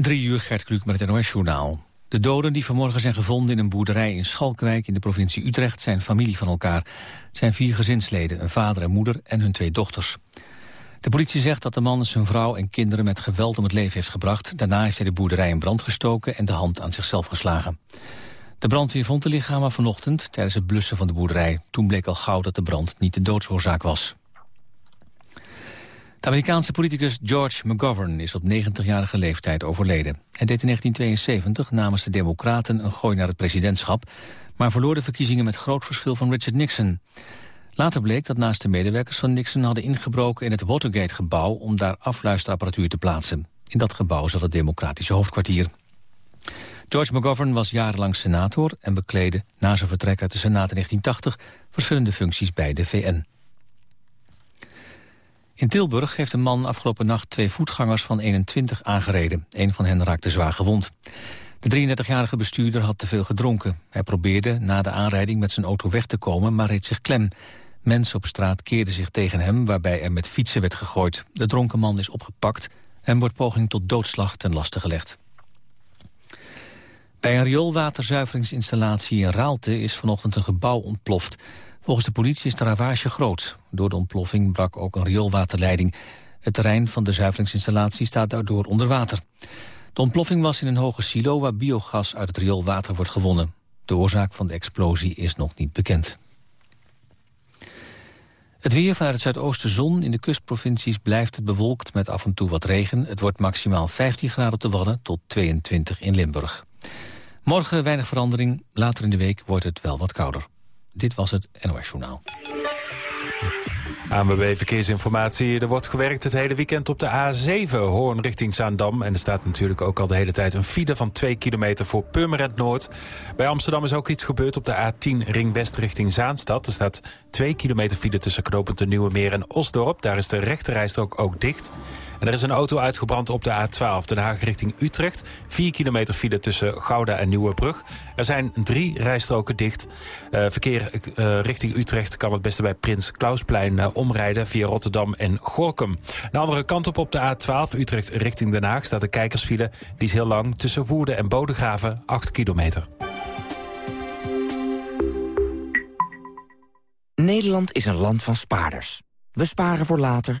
Drie uur Gert Kluk met het NOS-journaal. De doden die vanmorgen zijn gevonden in een boerderij in Schalkwijk in de provincie Utrecht zijn familie van elkaar. Het zijn vier gezinsleden, een vader en moeder en hun twee dochters. De politie zegt dat de man zijn vrouw en kinderen met geweld om het leven heeft gebracht. Daarna heeft hij de boerderij in brand gestoken en de hand aan zichzelf geslagen. De brandweer vond de lichamen vanochtend tijdens het blussen van de boerderij. Toen bleek al gauw dat de brand niet de doodsoorzaak was. De Amerikaanse politicus George McGovern is op 90-jarige leeftijd overleden. Hij deed in 1972 namens de Democraten een gooi naar het presidentschap... maar verloor de verkiezingen met groot verschil van Richard Nixon. Later bleek dat naast de medewerkers van Nixon hadden ingebroken in het Watergate-gebouw... om daar afluisterapparatuur te plaatsen. In dat gebouw zat het democratische hoofdkwartier. George McGovern was jarenlang senator en bekleedde na zijn vertrek uit de Senaat in 1980 verschillende functies bij de VN. In Tilburg heeft een man afgelopen nacht twee voetgangers van 21 aangereden. Een van hen raakte zwaar gewond. De 33-jarige bestuurder had te veel gedronken. Hij probeerde na de aanrijding met zijn auto weg te komen, maar reed zich klem. Mensen op straat keerden zich tegen hem, waarbij er met fietsen werd gegooid. De dronken man is opgepakt en wordt poging tot doodslag ten laste gelegd. Bij een rioolwaterzuiveringsinstallatie in Raalte is vanochtend een gebouw ontploft. Volgens de politie is de ravage groot. Door de ontploffing brak ook een rioolwaterleiding. Het terrein van de zuiveringsinstallatie staat daardoor onder water. De ontploffing was in een hoge silo waar biogas uit het rioolwater wordt gewonnen. De oorzaak van de explosie is nog niet bekend. Het weer vanuit het zuidoosten zon. In de kustprovincies blijft het bewolkt met af en toe wat regen. Het wordt maximaal 15 graden op de tot 22 in Limburg. Morgen weinig verandering. Later in de week wordt het wel wat kouder. Dit was het NOS Journaal. ANWB Verkeersinformatie. Er wordt gewerkt het hele weekend op de A7 Hoorn richting Zaandam. En er staat natuurlijk ook al de hele tijd een file van 2 kilometer voor Purmerend Noord. Bij Amsterdam is ook iets gebeurd op de A10 Ring West richting Zaanstad. Er staat 2 kilometer file tussen knooppunt de Nieuwe Meer en Osdorp. Daar is de rechterrijstrook ook dicht. Er is een auto uitgebrand op de A12, Den Haag richting Utrecht. 4 kilometer file tussen Gouda en Nieuwebrug. Er zijn drie rijstroken dicht. Uh, verkeer uh, richting Utrecht kan het beste bij Prins Klausplein uh, omrijden... via Rotterdam en Gorkum. De andere kant op op de A12, Utrecht richting Den Haag... staat de kijkersfile. Die is heel lang tussen Woerden en Bodegraven, 8 kilometer. Nederland is een land van spaarders. We sparen voor later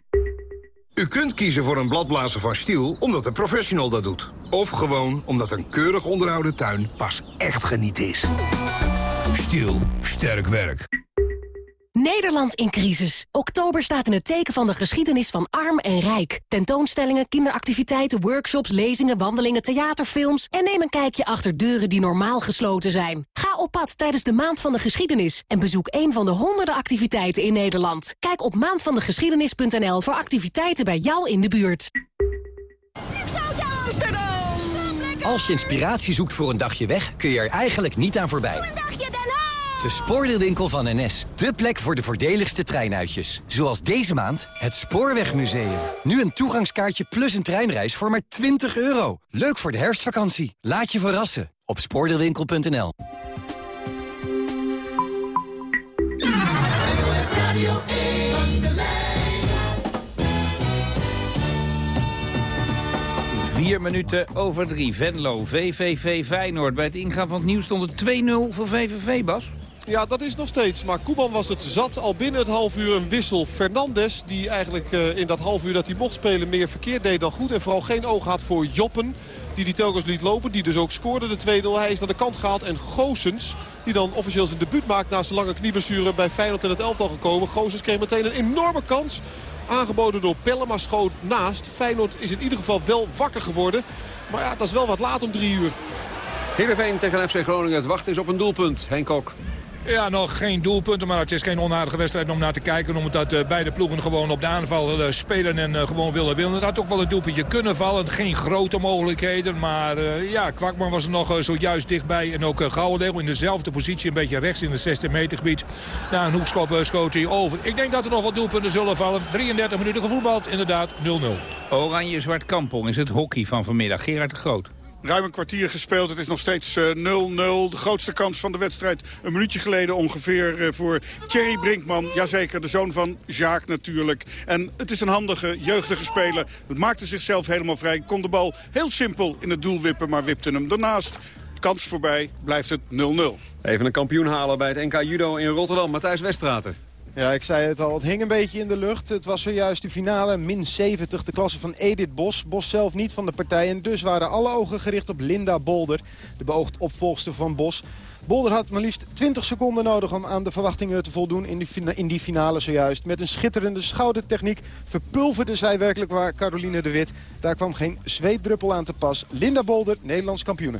U kunt kiezen voor een bladblazer van Stiel omdat een professional dat doet. Of gewoon omdat een keurig onderhouden tuin pas echt geniet is. Stiel, sterk werk. Nederland in crisis. Oktober staat in het teken van de geschiedenis van arm en rijk. Tentoonstellingen, kinderactiviteiten, workshops, lezingen, wandelingen, theaterfilms... en neem een kijkje achter deuren die normaal gesloten zijn. Ga op pad tijdens de Maand van de Geschiedenis... en bezoek een van de honderden activiteiten in Nederland. Kijk op maandvandegeschiedenis.nl voor activiteiten bij jou in de buurt. Amsterdam! Als je inspiratie zoekt voor een dagje weg, kun je er eigenlijk niet aan voorbij. Een dagje Den Haag! De spoordeelwinkel van NS. De plek voor de voordeligste treinuitjes. Zoals deze maand het Spoorwegmuseum. Nu een toegangskaartje plus een treinreis voor maar 20 euro. Leuk voor de herfstvakantie. Laat je verrassen op spoordeelwinkel.nl. Vier minuten over drie. Venlo, VVV Feyenoord. Bij het ingaan van het nieuws stond het 2-0 voor VVV, Bas. Ja, dat is nog steeds. Maar Koeman was het zat. Al binnen het half uur een wissel. Fernandes, die eigenlijk uh, in dat half uur dat hij mocht spelen meer verkeerd deed dan goed. En vooral geen oog had voor Joppen. Die die telkens liet lopen. Die dus ook scoorde de 2-0. Hij is naar de kant gehaald. En Goosens, die dan officieel zijn debuut maakt na zijn lange knieblessure bij Feyenoord in het elftal gekomen. Goosens kreeg meteen een enorme kans. Aangeboden door Pelle, maar schoot naast. Feyenoord is in ieder geval wel wakker geworden. Maar ja, dat is wel wat laat om drie uur. Heerenveen tegen FC Groningen. Het wachten is op een doelpunt. Henk Kok. Ja, nog geen doelpunten, maar het is geen onaardige wedstrijd om naar te kijken. Omdat uh, beide ploegen gewoon op de aanval uh, spelen en uh, gewoon willen winnen. Er had ook wel een doelpuntje kunnen vallen. Geen grote mogelijkheden, maar ja, Kwakman was er nog zojuist dichtbij. En ook uh, in dezelfde positie, een beetje rechts in het 16 meter gebied. Na een hoekschop schoot hij over. Ik denk dat er nog wat doelpunten zullen vallen. 33 minuten gevoetbald, inderdaad 0-0. Oranje-zwart kampong is het hockey van vanmiddag. Gerard de Groot. Ruim een kwartier gespeeld. Het is nog steeds 0-0. De grootste kans van de wedstrijd een minuutje geleden ongeveer voor Thierry Brinkman. Jazeker, de zoon van Jacques natuurlijk. En het is een handige, jeugdige speler. Het maakte zichzelf helemaal vrij. Kon de bal heel simpel in het doel wippen, maar wipte hem daarnaast. Kans voorbij, blijft het 0-0. Even een kampioen halen bij het NK Judo in Rotterdam. Matthijs Westraten. Ja, ik zei het al. Het hing een beetje in de lucht. Het was zojuist de finale. Min 70, de klasse van Edith Bos. Bos zelf niet van de partij. En dus waren alle ogen gericht op Linda Bolder. De beoogd opvolgster van Bos. Bolder had maar liefst 20 seconden nodig om aan de verwachtingen te voldoen in die, in die finale zojuist. Met een schitterende schoudertechniek verpulverde zij werkelijk waar Caroline de Wit. Daar kwam geen zweetdruppel aan te pas. Linda Bolder, Nederlands kampioene.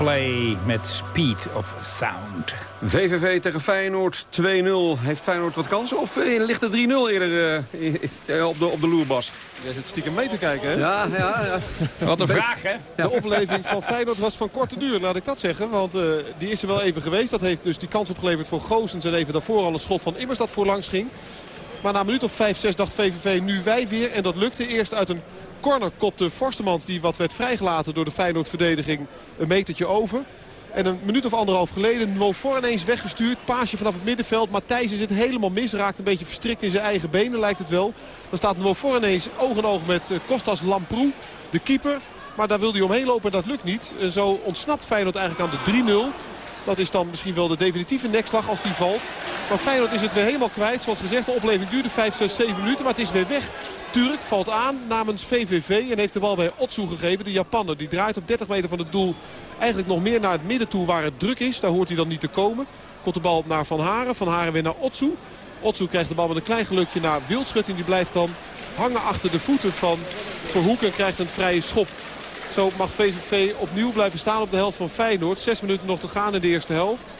Coldplay met Speed of Sound. VVV tegen Feyenoord 2-0. Heeft Feyenoord wat kansen of eh, ligt er 3-0 eerder uh, op, de, op de loerbas? Jij zit stiekem mee te kijken, hè? Ja, ja. ja. Wat een vraag, hè? De opleving van Feyenoord was van korte duur, laat ik dat zeggen. Want uh, die is er wel even geweest. Dat heeft dus die kans opgeleverd voor Goosens. En even daarvoor al een schot van Immers dat voorlangs ging. Maar na een minuut of 5, 6 dacht VVV nu wij weer. En dat lukte eerst uit een corner kopte Forstemans die wat werd vrijgelaten door de Feyenoord-verdediging een metertje over. En een minuut of anderhalf geleden Nofor ineens weggestuurd. Paasje vanaf het middenveld. Matthijs is het helemaal mis. Raakt een beetje verstrikt in zijn eigen benen lijkt het wel. Dan staat Nofor ineens oog in oog met Kostas Lamproe. De keeper. Maar daar wil hij omheen lopen en dat lukt niet. En zo ontsnapt Feyenoord eigenlijk aan de 3-0. Dat is dan misschien wel de definitieve nekslag als die valt. Maar Feyenoord is het weer helemaal kwijt. Zoals gezegd, de opleving duurde 5, 6, 7 minuten. Maar het is weer weg. Turk valt aan namens VVV en heeft de bal bij Otsu gegeven. De Japanner die draait op 30 meter van het doel eigenlijk nog meer naar het midden toe waar het druk is. Daar hoort hij dan niet te komen. Komt de bal naar Van Haren. Van Haren weer naar Otsu. Otsu krijgt de bal met een klein gelukje naar Wildschut. die blijft dan hangen achter de voeten van Verhoek en krijgt een vrije schop. Zo mag VVV opnieuw blijven staan op de helft van Feyenoord. Zes minuten nog te gaan in de eerste helft.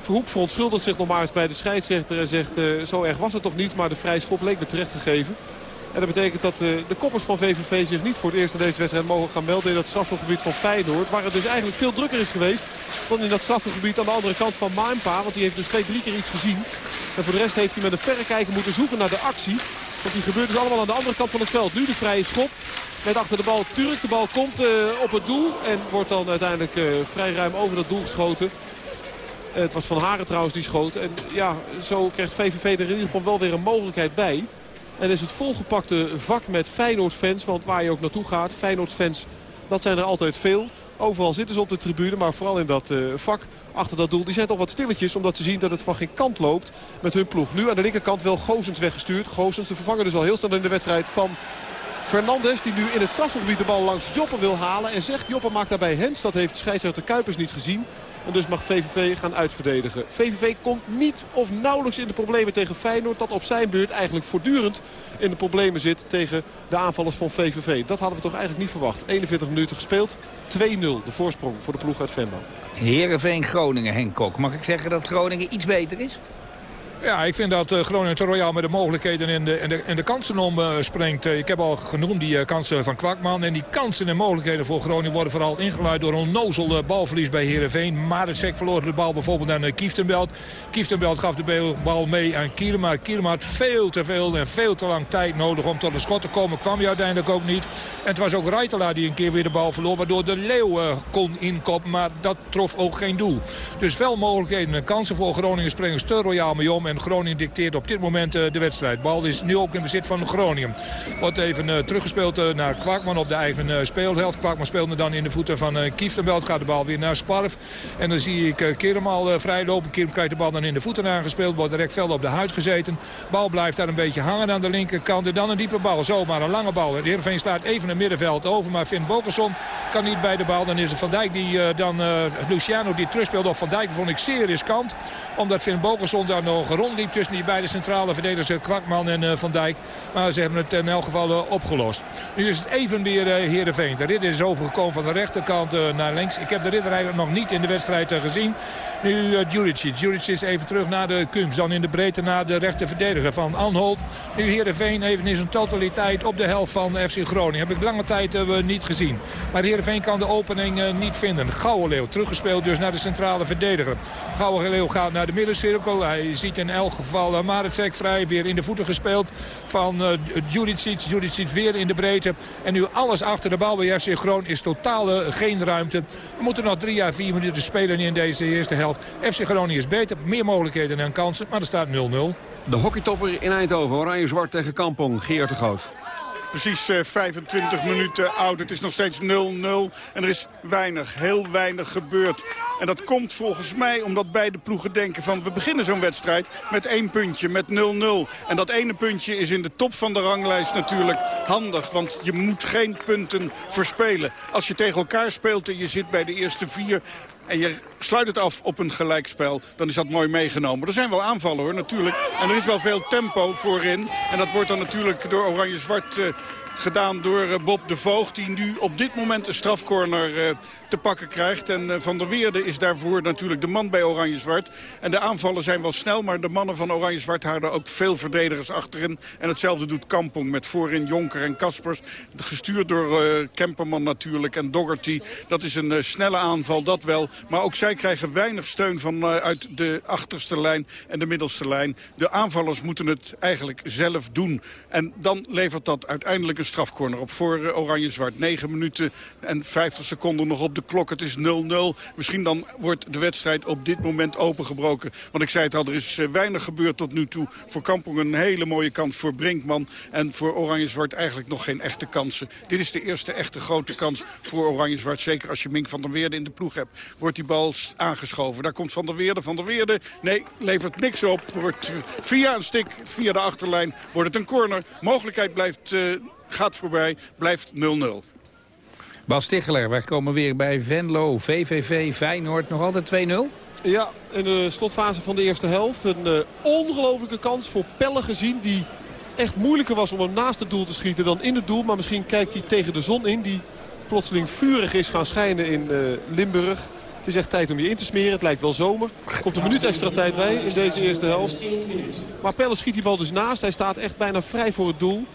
Verhoek verontschuldigt zich nog maar eens bij de scheidsrechter en zegt... Uh, zo erg was het toch niet, maar de vrije schop leek me terecht gegeven. En dat betekent dat uh, de koppers van VVV zich niet voor het eerst in deze wedstrijd mogen gaan melden in dat strafgebied van Feyenoord. Waar het dus eigenlijk veel drukker is geweest dan in dat strafgebied aan de andere kant van Maimpa. Want die heeft dus twee, drie keer iets gezien. En voor de rest heeft hij met een verrekijker moeten zoeken naar de actie. Want die gebeurt dus allemaal aan de andere kant van het veld. Nu de vrije schop. Met achter de bal Turk. De bal komt uh, op het doel. En wordt dan uiteindelijk uh, vrij ruim over dat doel geschoten. Het was Van Haren trouwens die schoot. En ja, zo krijgt VVV er in ieder geval wel weer een mogelijkheid bij. En is het volgepakte vak met Feyenoord-fans. Want waar je ook naartoe gaat, Feyenoord-fans, dat zijn er altijd veel. Overal zitten ze op de tribune, maar vooral in dat uh, vak achter dat doel. Die zijn toch wat stilletjes, omdat ze zien dat het van geen kant loopt met hun ploeg. Nu aan de linkerkant wel Gozens weggestuurd. Gozens, de vervanger dus al heel snel in de wedstrijd van Fernandes die nu in het strafgebied de bal langs Joppen wil halen. En zegt Joppen maakt daarbij Hens. Dat heeft scheidsrechter Kuipers niet gezien. En dus mag VVV gaan uitverdedigen. VVV komt niet of nauwelijks in de problemen tegen Feyenoord. Dat op zijn beurt eigenlijk voortdurend in de problemen zit tegen de aanvallers van VVV. Dat hadden we toch eigenlijk niet verwacht. 41 minuten gespeeld. 2-0 de voorsprong voor de ploeg uit Venlo. Heerenveen-Groningen, Henk Kok. Mag ik zeggen dat Groningen iets beter is? Ja, ik vind dat uh, Groningen te royaal met de mogelijkheden en de, en de, en de kansen omspringt. Uh, ik heb al genoemd die kansen van Kwakman. En die kansen en mogelijkheden voor Groningen worden vooral ingeluid door een nozel balverlies bij Heerenveen. Maricek verloor de bal bijvoorbeeld aan Kieftenbelt. Kieftenbelt gaf de bal mee aan Kielema. Kielema had veel te veel en veel te lang tijd nodig om tot de schot te komen. Kwam hij uiteindelijk ook niet. En het was ook Reitela die een keer weer de bal verloor. Waardoor de Leeuw kon inkoppen. Maar dat trof ook geen doel. Dus wel mogelijkheden en kansen voor Groningen springen te royaal mee om. En Groningen dicteert op dit moment uh, de wedstrijd. Bal is nu ook in bezit van Groningen. Wordt even uh, teruggespeeld uh, naar Kwakman op de eigen speelhelft. Kwakman speelde dan in de voeten van uh, Kieftenbelt. Gaat de bal weer naar Sparf. En dan zie ik uh, Kerem al vrijlopen. Kerem krijgt de bal dan in de voeten aangespeeld. Wordt direct veld op de huid gezeten. Bal blijft daar een beetje hangen aan de linkerkant. En dan een diepe bal. Zomaar een lange bal. De Heerenveen slaat even het middenveld over. Maar Finn Bokerson kan niet bij de bal. Dan is het Van Dijk die dan Luciano die terugspeelt op Van Dijk. Vond ik zeer riskant. Omdat Finn Bokerson daar nog rondliep tussen die beide centrale verdedigers Kwakman en uh, Van Dijk. Maar ze hebben het in elk geval uh, opgelost. Nu is het even weer Heerenveen. De ridder is overgekomen van de rechterkant naar links. Ik heb de ridder eigenlijk nog niet in de wedstrijd gezien. Nu uh, Juricic. Juricic is even terug naar de Kums. Dan in de breedte naar de rechterverdediger van Anholt. Nu Heerenveen even in zijn totaliteit op de helft van FC Groningen. Heb ik lange tijd uh, niet gezien. Maar Heerenveen kan de opening niet vinden. Leeuw teruggespeeld dus naar de centrale verdediger. Leeuw gaat naar de middencirkel. Hij ziet in elk geval uh, Maretsek vrij. Weer in de voeten gespeeld van uh, Juricic. Juricic weer in de breedte. En nu alles achter de bal bij FC Groningen is totaal geen ruimte. We moeten nog drie à vier minuten spelen in deze eerste helft. FC Groningen is beter, meer mogelijkheden en kansen, maar er staat 0-0. De hockeytopper in Eindhoven, Oranje-Zwart tegen Kampong, Geert de Groot. Precies uh, 25 minuten oud. Het is nog steeds 0-0. En er is weinig, heel weinig gebeurd. En dat komt volgens mij omdat beide ploegen denken van... we beginnen zo'n wedstrijd met één puntje, met 0-0. En dat ene puntje is in de top van de ranglijst natuurlijk handig. Want je moet geen punten verspelen. Als je tegen elkaar speelt en je zit bij de eerste vier en je sluit het af op een gelijkspel, dan is dat mooi meegenomen. Er zijn wel aanvallen hoor, natuurlijk. En er is wel veel tempo voorin. En dat wordt dan natuurlijk door Oranje-Zwart uh, gedaan door uh, Bob de Voogd... die nu op dit moment een strafcorner uh, te pakken krijgt. En uh, Van der Weerde is daarvoor natuurlijk de man bij Oranje-Zwart. En de aanvallen zijn wel snel, maar de mannen van Oranje-Zwart houden ook veel verdedigers achterin. En hetzelfde doet Kampong met voorin Jonker en Kaspers. Gestuurd door uh, Kemperman natuurlijk en Doggerty. Dat is een uh, snelle aanval, dat wel. Maar ook zij krijgen weinig steun van, uh, uit de achterste lijn en de middelste lijn. De aanvallers moeten het eigenlijk zelf doen. En dan levert dat uiteindelijk een strafcorner op voor Oranje-Zwart. 9 minuten en 50 seconden nog op de klok. Het is 0-0. Misschien dan wordt de wedstrijd op dit moment opengebroken. Want ik zei het al, er is uh, weinig gebeurd tot nu toe. Voor Kampong een hele mooie kans voor Brinkman. En voor Oranje-Zwart eigenlijk nog geen echte kansen. Dit is de eerste echte grote kans voor Oranje-Zwart. Zeker als je Mink van der Weerde in de ploeg hebt. Wordt die bal aangeschoven. Daar komt Van der Weerde. Van der Weerde, nee, levert niks op. Wordt via een stik, via de achterlijn, wordt het een corner. Mogelijkheid blijft, uh, gaat voorbij, blijft 0-0. Bas Ticheler, wij komen weer bij Venlo, VVV, Feyenoord. Nog altijd 2-0? Ja, in de slotfase van de eerste helft. Een uh, ongelofelijke kans voor Pelle gezien. Die echt moeilijker was om hem naast het doel te schieten dan in het doel. Maar misschien kijkt hij tegen de zon in. Die plotseling vurig is gaan schijnen in uh, Limburg. Het is echt tijd om je in te smeren. Het lijkt wel zomer. Er komt een minuut extra tijd bij in deze eerste helft. Maar Pelle schiet die bal dus naast. Hij staat echt bijna vrij voor het doel.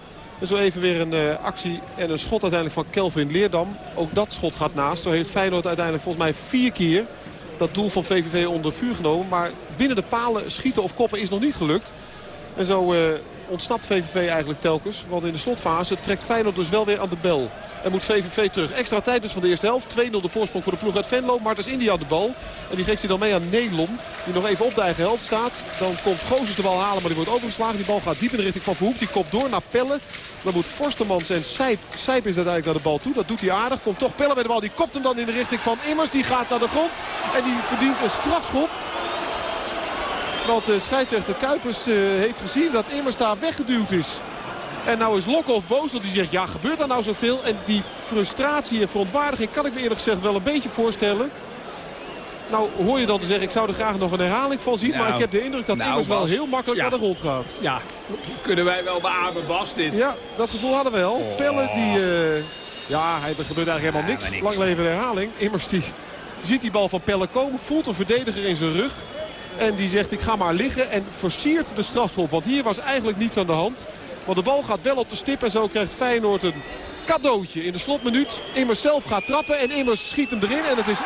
En zo even weer een uh, actie en een schot uiteindelijk van Kelvin Leerdam. Ook dat schot gaat naast. Zo heeft Feyenoord uiteindelijk volgens mij vier keer dat doel van VVV onder vuur genomen. Maar binnen de palen schieten of koppen is nog niet gelukt. En zo uh, ontsnapt VVV eigenlijk telkens. Want in de slotfase trekt Feyenoord dus wel weer aan de bel. En moet VVV terug. Extra tijd dus van de eerste helft. 2-0 de voorsprong voor de ploeg uit Venlo. Martens Indy aan de bal. En die geeft hij dan mee aan Nelon. Die nog even op de eigen helft staat. Dan komt Gozes de bal halen, maar die wordt overgeslagen. Die bal gaat diep in de richting van Verhoek. Die kopt door naar Pelle. Dan moet Forstemans en Sijp, Sijp is uiteindelijk naar de bal toe. Dat doet hij aardig. Komt toch Pelle bij de bal. Die kopt hem dan in de richting van Immers. Die gaat naar de grond. En die verdient een strafschop. Want de scheidsrechter Kuipers uh, heeft gezien dat Immers daar weggeduwd is. En nou is Lokhoff boos, want die zegt, ja, gebeurt er nou zoveel? En die frustratie en verontwaardiging kan ik me eerlijk gezegd wel een beetje voorstellen. Nou hoor je dan te zeggen, ik zou er graag nog een herhaling van zien. Nou, maar ik heb de indruk dat nou, Immers wel heel makkelijk ja. naar de grond gaat. Ja, kunnen wij wel beamen, Bas, dit. Ja, dat gevoel hadden we wel. Oh. Pelle, die... Uh, ja, er gebeurt eigenlijk helemaal niks. niks. Lang leven herhaling. Immers die ziet die bal van Pelle komen, voelt een verdediger in zijn rug. En die zegt, ik ga maar liggen en versiert de strafschop. Want hier was eigenlijk niets aan de hand. Want de bal gaat wel op de stip en zo krijgt Feyenoord een cadeautje in de slotminuut. Immers zelf gaat trappen en Immers schiet hem erin. En het is 1-2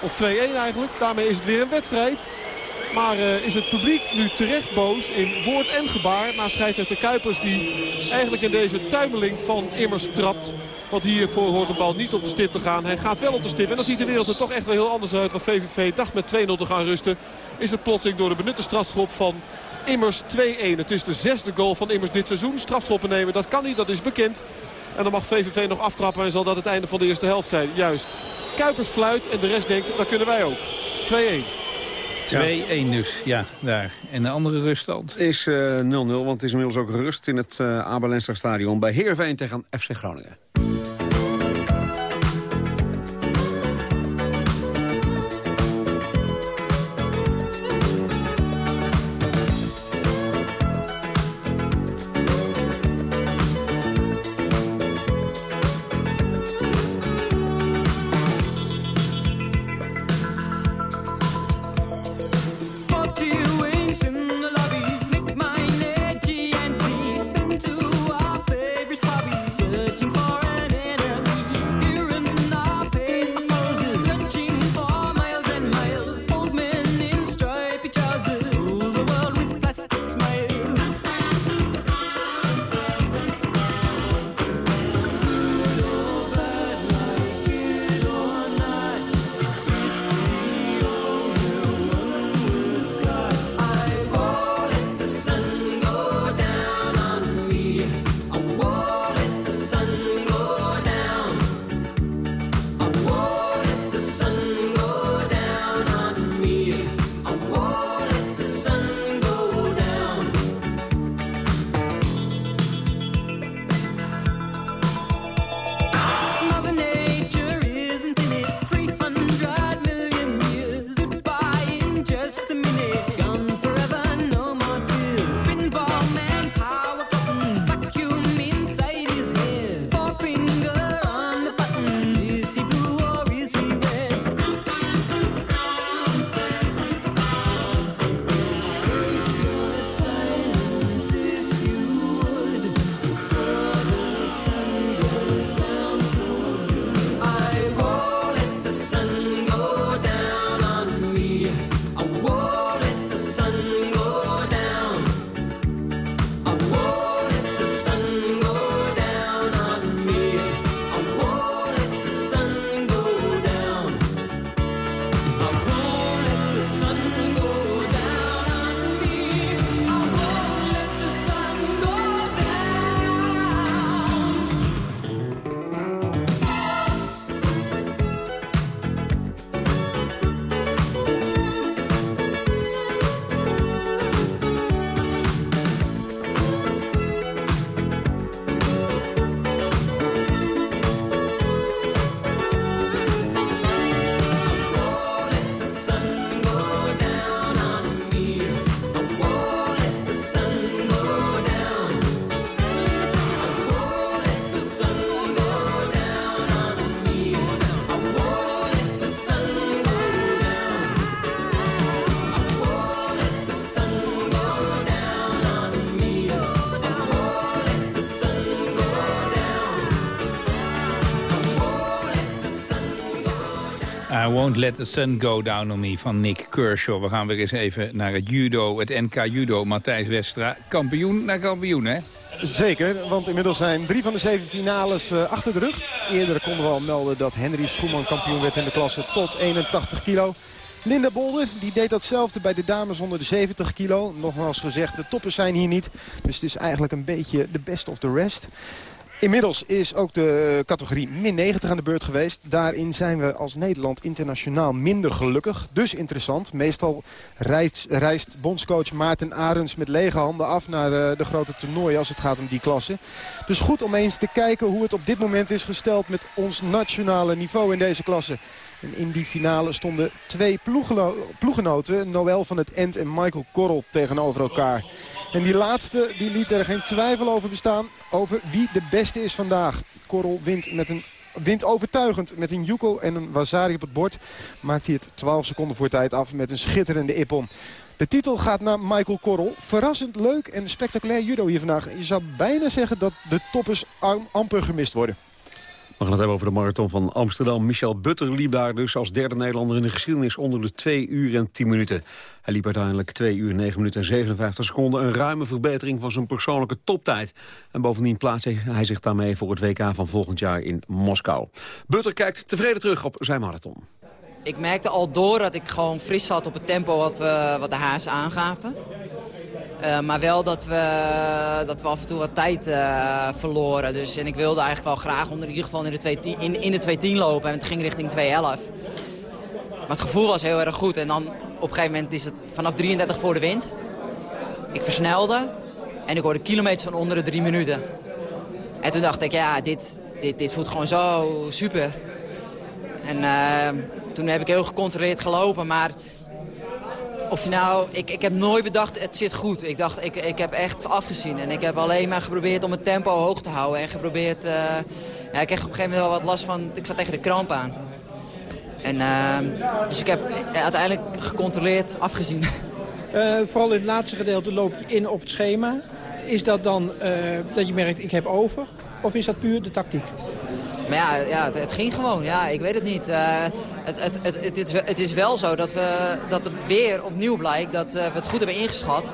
of 2-1 eigenlijk. Daarmee is het weer een wedstrijd. Maar uh, is het publiek nu terecht boos in woord en gebaar... na scheidsrechter Kuipers die eigenlijk in deze tuimeling van Immers trapt. Want hiervoor hoort de bal niet op de stip te gaan. Hij gaat wel op de stip. En dan ziet de wereld er toch echt wel heel anders uit. Want VVV dacht met 2-0 te gaan rusten. Is het plotseling door de benutte strafschop van Immers 2-1. Het is de zesde goal van Immers dit seizoen. Strafschoppen nemen, dat kan niet, dat is bekend. En dan mag VVV nog aftrappen en zal dat het einde van de eerste helft zijn. Juist. Kuipers fluit en de rest denkt, dat kunnen wij ook. 2-1. 2-1 dus, ja, daar. En de andere ruststand? Is 0-0, uh, want het is inmiddels ook rust in het uh, Abelenster stadion bij Heerenveen tegen FC Groningen. Won't Let the Sun Go Down on Me van Nick Kershaw. We gaan weer eens even naar het judo, het NK judo. Matthijs Westra, kampioen naar kampioen, hè? Zeker, want inmiddels zijn drie van de zeven finales uh, achter de rug. Eerder konden we al melden dat Henry Schoeman kampioen werd in de klasse tot 81 kilo. Linda Bolder die deed datzelfde bij de dames onder de 70 kilo. Nogmaals gezegd, de toppers zijn hier niet. Dus het is eigenlijk een beetje de best of the rest. Inmiddels is ook de categorie min 90 aan de beurt geweest. Daarin zijn we als Nederland internationaal minder gelukkig. Dus interessant. Meestal reist, bondscoach Maarten Arends met lege handen af naar de, de grote toernooien als het gaat om die klasse. Dus goed om eens te kijken hoe het op dit moment is gesteld met ons nationale niveau in deze klasse. En in die finale stonden twee ploegenoten, Noël van het End en Michael Korrel, tegenover elkaar. En die laatste die liet er geen twijfel over bestaan over wie de beste is vandaag. Korrel wint met een wint overtuigend met een Yuko en een Wasari op het bord. Maakt hij het 12 seconden voor tijd af met een schitterende ippon. De titel gaat naar Michael Korrel. Verrassend leuk en spectaculair judo hier vandaag. Je zou bijna zeggen dat de toppers amper gemist worden. We gaan het hebben over de marathon van Amsterdam. Michel Butter liep daar dus als derde Nederlander in de geschiedenis onder de 2 uur en 10 minuten. Hij liep uiteindelijk 2 uur 9 minuten en 57 seconden. Een ruime verbetering van zijn persoonlijke toptijd. En bovendien plaatste hij zich daarmee voor het WK van volgend jaar in Moskou. Butter kijkt tevreden terug op zijn marathon. Ik merkte al door dat ik gewoon fris zat op het tempo wat, we, wat de haas aangaven. Uh, maar wel dat we, dat we af en toe wat tijd uh, verloren. Dus, en ik wilde eigenlijk wel graag onder in ieder geval in de 2.10 in, in de lopen. En het ging richting 2.11. Maar het gevoel was heel erg goed. En dan op een gegeven moment is het vanaf 33 voor de wind. Ik versnelde. En ik hoorde kilometers van onder de drie minuten. En toen dacht ik, ja, dit, dit, dit voelt gewoon zo super. En uh, toen heb ik heel gecontroleerd gelopen. Maar of nou, ik, ik heb nooit bedacht, het zit goed. Ik dacht, ik, ik heb echt afgezien. En ik heb alleen maar geprobeerd om het tempo hoog te houden. En geprobeerd, uh, ja, ik kreeg op een gegeven moment wel wat last van, ik zat tegen de kramp aan. En, uh, dus ik heb uiteindelijk gecontroleerd afgezien. Uh, vooral in het laatste gedeelte loop je in op het schema. Is dat dan dat je merkt, ik heb over? Of is dat puur de tactiek? Maar ja, ja het, ging gewoon. Ja, ik weet het niet. Uh, het, het, het, het, is, het is wel zo dat, we, dat het weer opnieuw blijkt dat uh, we het goed hebben ingeschat.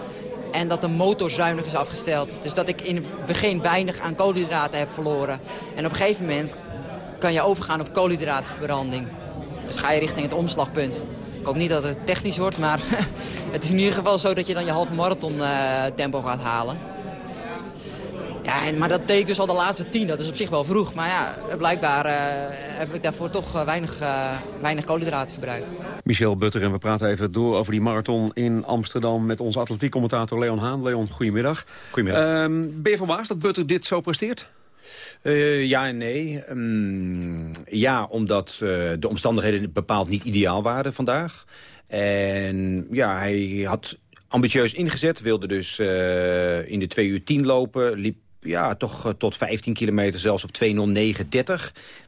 En dat de motor zuinig is afgesteld. Dus dat ik in het begin weinig aan koolhydraten heb verloren. En op een gegeven moment kan je overgaan op koolhydraatverbranding. Dus ga je richting het omslagpunt. Ik hoop niet dat het technisch wordt, maar het is in ieder geval zo dat je dan je halve marathon uh, tempo gaat halen. Ja, en, maar dat deed ik dus al de laatste tien. Dat is op zich wel vroeg. Maar ja, blijkbaar uh, heb ik daarvoor toch uh, weinig, uh, weinig koolhydraten verbruikt. Michel Butter en we praten even door over die marathon in Amsterdam... met onze atletiekcommentator Leon Haan. Leon, goedemiddag. Goedemiddag. Um, ben je verbaasd dat Butter dit zo presteert? ja en nee. Um, ja, omdat de omstandigheden bepaald niet ideaal waren vandaag. En ja, hij had ambitieus ingezet. Wilde dus in de 2 uur 10 lopen. Liep ja, toch eh, tot 15 kilometer, zelfs op 2.09.30.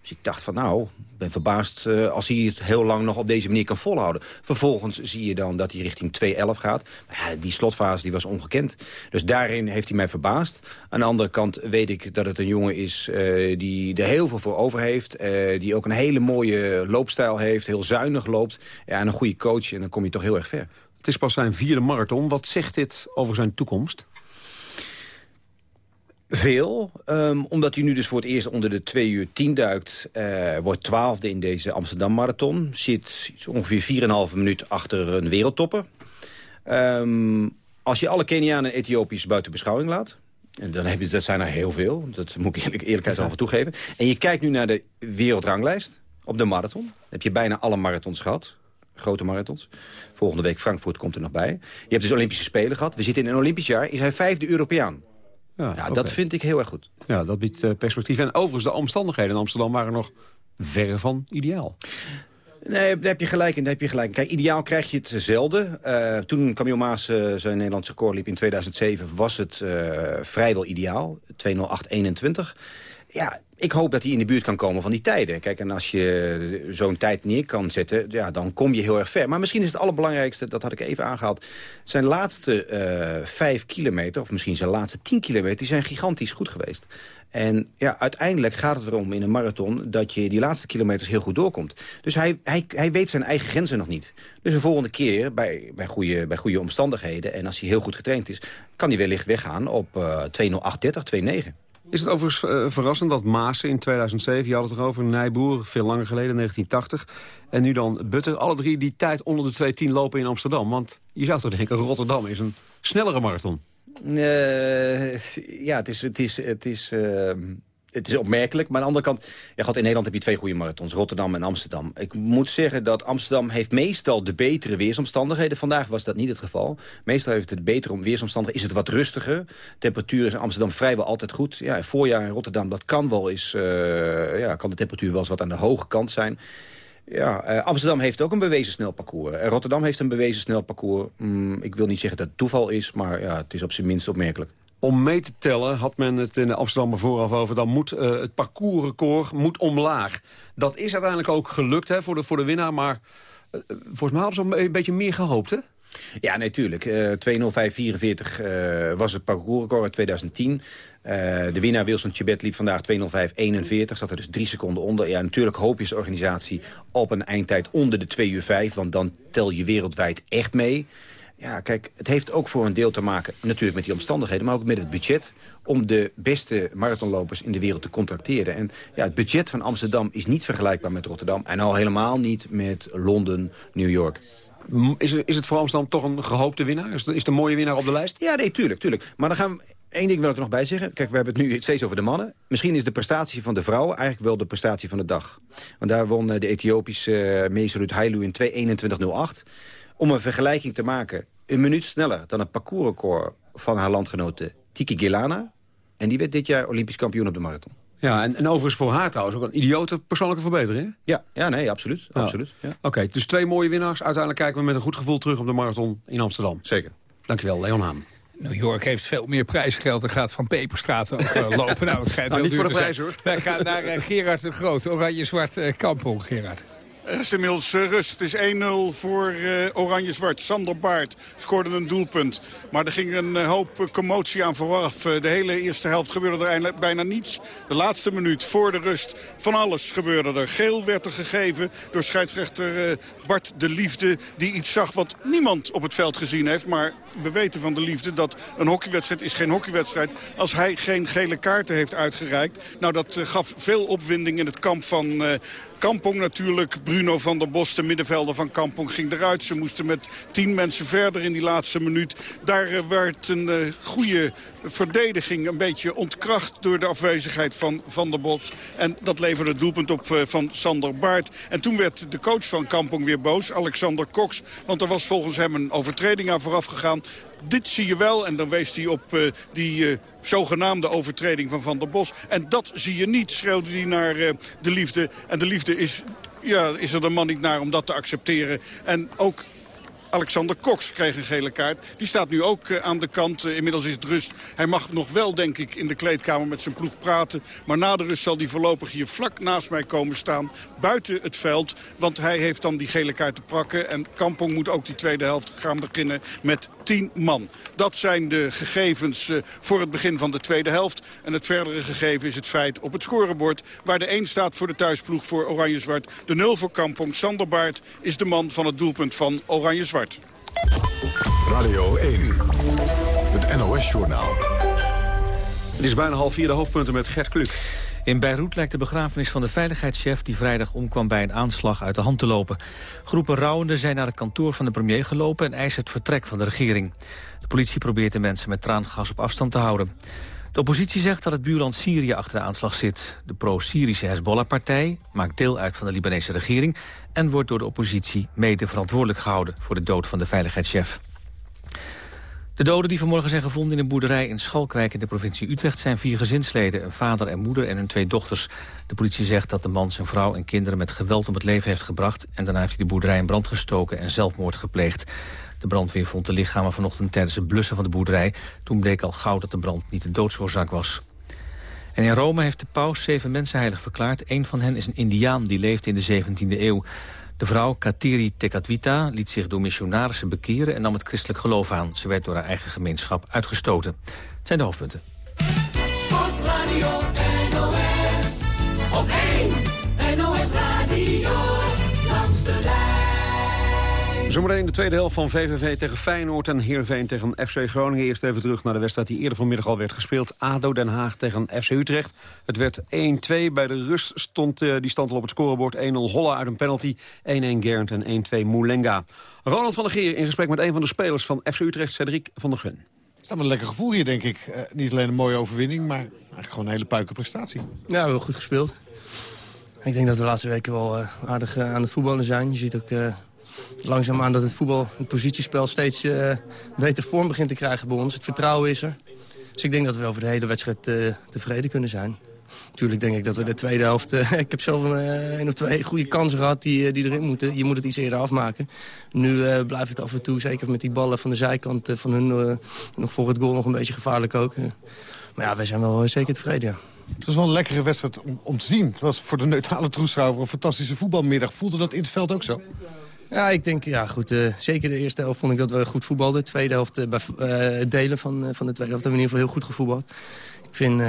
Dus ik dacht van nou, ik ben verbaasd uh, als hij het heel lang nog op deze manier kan volhouden. Vervolgens zie je dan dat hij richting 2.11 gaat. Maar ja, die slotfase die was ongekend. Dus daarin heeft hij mij verbaasd. Aan de andere kant weet ik dat het een jongen is uh, die er heel veel voor over heeft. Die ook een hele mooie loopstijl heeft, heel zuinig loopt. Ja, en een goede coach en dan kom je toch heel erg ver. Het is pas zijn vierde marathon. Wat zegt dit over zijn toekomst? Veel, um, omdat hij nu dus voor het eerst onder de 2 uur 10 duikt. Uh, wordt twaalfde in deze Amsterdam Marathon. Zit ongeveer 4,5 minuut achter een wereldtopper. Um, als je alle Kenianen en Ethiopiërs buiten beschouwing laat... en dan heb je, dat zijn er heel veel, dat moet ik eerlijk, eerlijkheidshalve toegeven... en je kijkt nu naar de wereldranglijst op de marathon... dan heb je bijna alle marathons gehad grote marathons. Volgende week Frankfurt komt er nog bij. Je hebt dus Olympische Spelen gehad. We zitten in een Olympisch jaar. Is hij vijfde Europeaan. Ja, dat vind ik heel erg goed. Ja, dat biedt uh, perspectief. En overigens, de omstandigheden in Amsterdam waren nog verre van ideaal. Nee, daar heb je gelijk in. Daar heb je gelijk. Kijk, ideaal krijg je het zelden. Uh, toen Camille Maas uh, zijn Nederlandse record liep in 2007... was het vrijwel ideaal. 20821. Ja, ik hoop dat hij in de buurt kan komen van die tijden. Kijk, en als je zo'n tijd neer kan zetten, ja, dan kom je heel erg ver. Maar misschien is het allerbelangrijkste, dat had ik even aangehaald... zijn laatste uh, vijf kilometer, of misschien zijn laatste tien kilometer... die zijn gigantisch goed geweest. En ja, uiteindelijk gaat het erom in een marathon... dat je die laatste kilometers heel goed doorkomt. Dus hij, hij, hij weet zijn eigen grenzen nog niet. Dus de volgende keer, bij, bij, goede, bij goede omstandigheden... en als hij heel goed getraind is... kan hij wellicht weggaan op uh, 2.08.30, 2.9. Is het overigens uh, verrassend dat Maassen in 2007, je had het erover, Nijboer, veel langer geleden, 1980... en nu dan Butter, alle drie die tijd onder de 2.10 lopen in Amsterdam? Want je zou toch denken, Rotterdam is een snellere marathon. Uh, ja, het is... Het is, het is uh, het is opmerkelijk, maar aan de andere kant... Ja, God, in Nederland heb je twee goede marathons, Rotterdam en Amsterdam. Ik moet zeggen dat Amsterdam heeft meestal de betere weersomstandigheden. Vandaag was dat niet het geval. Meestal heeft het betere weersomstandigheden, is het wat rustiger. Temperatuur is in Amsterdam vrijwel altijd goed. Ja, voorjaar in Rotterdam, dat kan wel eens... Uh, ja, kan de temperatuur wel eens wat aan de hoge kant zijn. Ja, uh, Amsterdam heeft ook een bewezen snel parcours. Uh, Rotterdam heeft een bewezen snel parcours. Mm, ik wil niet zeggen dat het toeval is, maar ja, het is op zijn minst opmerkelijk. Om mee te tellen had men het in Amsterdam vooraf over... dan moet uh, het parcoursrecord moet omlaag. Dat is uiteindelijk ook gelukt hè, voor, de, voor de winnaar, maar volgens mij hadden ze een beetje meer gehoopt, hè? Ja, natuurlijk. Uh, 2.05.44 uh, was het parcoursrecord in 2010. Uh, de winnaar Wilson Chibet liep vandaag 2.05.41. Zat er dus drie seconden onder. Ja, natuurlijk hoop je als organisatie op een eindtijd onder de 2 uur 5. Want dan tel je wereldwijd echt mee. Ja, kijk, het heeft ook voor een deel te maken natuurlijk met die omstandigheden... maar ook met het budget om de beste marathonlopers in de wereld te contracteren. En ja, het budget van Amsterdam is niet vergelijkbaar met Rotterdam... en al helemaal niet met Londen, New York. Is, is het voor Amsterdam toch een gehoopte winnaar? Is, is de mooie winnaar op de lijst? Ja, nee, tuurlijk, tuurlijk. Maar dan gaan we... Eén ding wil ik er nog bij zeggen. Kijk, we hebben het nu steeds over de mannen. Misschien is de prestatie van de vrouwen eigenlijk wel de prestatie van de dag. Want daar won de Ethiopische uh, Meeserut Hailu in 2.21.08. Om een vergelijking te maken, een minuut sneller dan het parcoursrecord van haar landgenote Tiki Gilana. En die werd dit jaar Olympisch kampioen op de marathon. Ja, en, en overigens voor haar trouwens ook een idiote persoonlijke verbetering. Ja, ja nee, absoluut. Ja. absoluut ja. Oké, dus twee mooie winnaars. Uiteindelijk kijken we met een goed gevoel terug op de marathon in Amsterdam. Zeker. Dankjewel, Leon Haan. New York heeft veel meer prijsgeld en gaat van Peperstraat ook uh, lopen. Nou, het schijnt nou, niet voor de prijs, hoor. Wij gaan naar uh, Gerard de Groot, Oranje-Zwart uh, Kampong, Gerard. Het is inmiddels rust. Het is 1-0 voor uh, Oranje-Zwart. Sander Baart scoorde een doelpunt. Maar er ging een uh, hoop commotie aan vooraf. De hele eerste helft gebeurde er bijna niets. De laatste minuut voor de rust van alles gebeurde er. Geel werd er gegeven door scheidsrechter Bart de Liefde. Die iets zag wat niemand op het veld gezien heeft. Maar we weten van de Liefde dat een hockeywedstrijd is geen hockeywedstrijd. Als hij geen gele kaarten heeft uitgereikt. Nou, dat gaf veel opwinding in het kamp van Kampong natuurlijk. Bruno van der Bos, de middenvelder van Kampong, ging eruit. Ze moesten met tien mensen verder in die laatste minuut. Daar uh, werd een uh, goede verdediging een beetje ontkracht door de afwezigheid van Van der Bos. En dat leverde het doelpunt op uh, van Sander Baart. En toen werd de coach van Kampong weer boos, Alexander Cox. Want er was volgens hem een overtreding aan vooraf gegaan dit zie je wel. En dan wees hij op uh, die uh, zogenaamde overtreding van Van der Bos. En dat zie je niet, schreeuwde hij naar uh, de liefde. En de liefde is, ja, is er de man niet naar om dat te accepteren. En ook Alexander Cox kreeg een gele kaart. Die staat nu ook uh, aan de kant. Uh, inmiddels is het rust. Hij mag nog wel, denk ik, in de kleedkamer met zijn ploeg praten. Maar na de rust zal hij voorlopig hier vlak naast mij komen staan. Buiten het veld. Want hij heeft dan die gele kaart te pakken. En Kampong moet ook die tweede helft gaan beginnen met 10 man. Dat zijn de gegevens uh, voor het begin van de tweede helft. En het verdere gegeven is het feit op het scorebord. Waar de 1 staat voor de thuisploeg voor Oranje-Zwart. De 0 voor Kampong. Sander Baart is de man van het doelpunt van Oranje-Zwart. Radio 1, het NOS-journaal. Het is bijna half vier de hoofdpunten met Gert Kluk. In Beirut lijkt de begrafenis van de veiligheidschef... die vrijdag omkwam bij een aanslag uit de hand te lopen. Groepen rouwenden zijn naar het kantoor van de premier gelopen... en eisen het vertrek van de regering. De politie probeert de mensen met traangas op afstand te houden. De oppositie zegt dat het buurland Syrië achter de aanslag zit. De pro-Syrische Hezbollah-partij maakt deel uit van de Libanese regering... en wordt door de oppositie mede verantwoordelijk gehouden... voor de dood van de veiligheidschef. De doden die vanmorgen zijn gevonden in een boerderij in Schalkwijk in de provincie Utrecht zijn vier gezinsleden, een vader en moeder en hun twee dochters. De politie zegt dat de man zijn vrouw en kinderen met geweld om het leven heeft gebracht en daarna heeft hij de boerderij in brand gestoken en zelfmoord gepleegd. De brandweer vond de lichamen vanochtend tijdens het blussen van de boerderij. Toen bleek al gauw dat de brand niet de doodsoorzaak was. En in Rome heeft de paus zeven mensen heilig verklaard. Een van hen is een indiaan die leefde in de 17e eeuw. De vrouw Kateri Tekatvita liet zich door missionarissen bekeren... en nam het christelijk geloof aan. Ze werd door haar eigen gemeenschap uitgestoten. Het zijn de hoofdpunten. Zometeen de tweede helft van VVV tegen Feyenoord en Heerenveen tegen FC Groningen. Eerst even terug naar de wedstrijd die eerder vanmiddag al werd gespeeld. ADO Den Haag tegen FC Utrecht. Het werd 1-2. Bij de rust stond uh, die stand al op het scorebord. 1-0 Holla uit een penalty. 1-1 Gernd en 1-2 Moulenga. Ronald van der Geer in gesprek met een van de spelers van FC Utrecht, Cedric van der Gun. Het staat met een lekker gevoel hier, denk ik. Uh, niet alleen een mooie overwinning, maar eigenlijk gewoon een hele puike prestatie. Ja, we hebben goed gespeeld. Ik denk dat we de laatste weken wel uh, aardig uh, aan het voetballen zijn. Je ziet ook uh, langzaamaan dat het voetbal, het positiespel... steeds beter vorm begint te krijgen bij ons. Het vertrouwen is er. Dus ik denk dat we over de hele wedstrijd tevreden kunnen zijn. Natuurlijk denk ik dat we de tweede helft... ik heb zelf een, of twee goede kansen gehad die, die erin moeten. Je moet het iets eerder afmaken. Nu blijft het af en toe, zeker met die ballen van de zijkant... van hun nog voor het goal nog een beetje gevaarlijk ook. maar ja, wij zijn wel zeker tevreden, ja. Het was wel een lekkere wedstrijd om, om te zien. Het was voor de neutrale toeschouwer een fantastische voetbalmiddag. Voelde dat in het veld ook zo? Ja, ik denk, ja goed, uh, zeker de eerste helft vond ik dat we goed voetbalden. De tweede helft, uh, bij het delen van, van de tweede helft hebben we in ieder geval heel goed gevoetbald. Ik vind,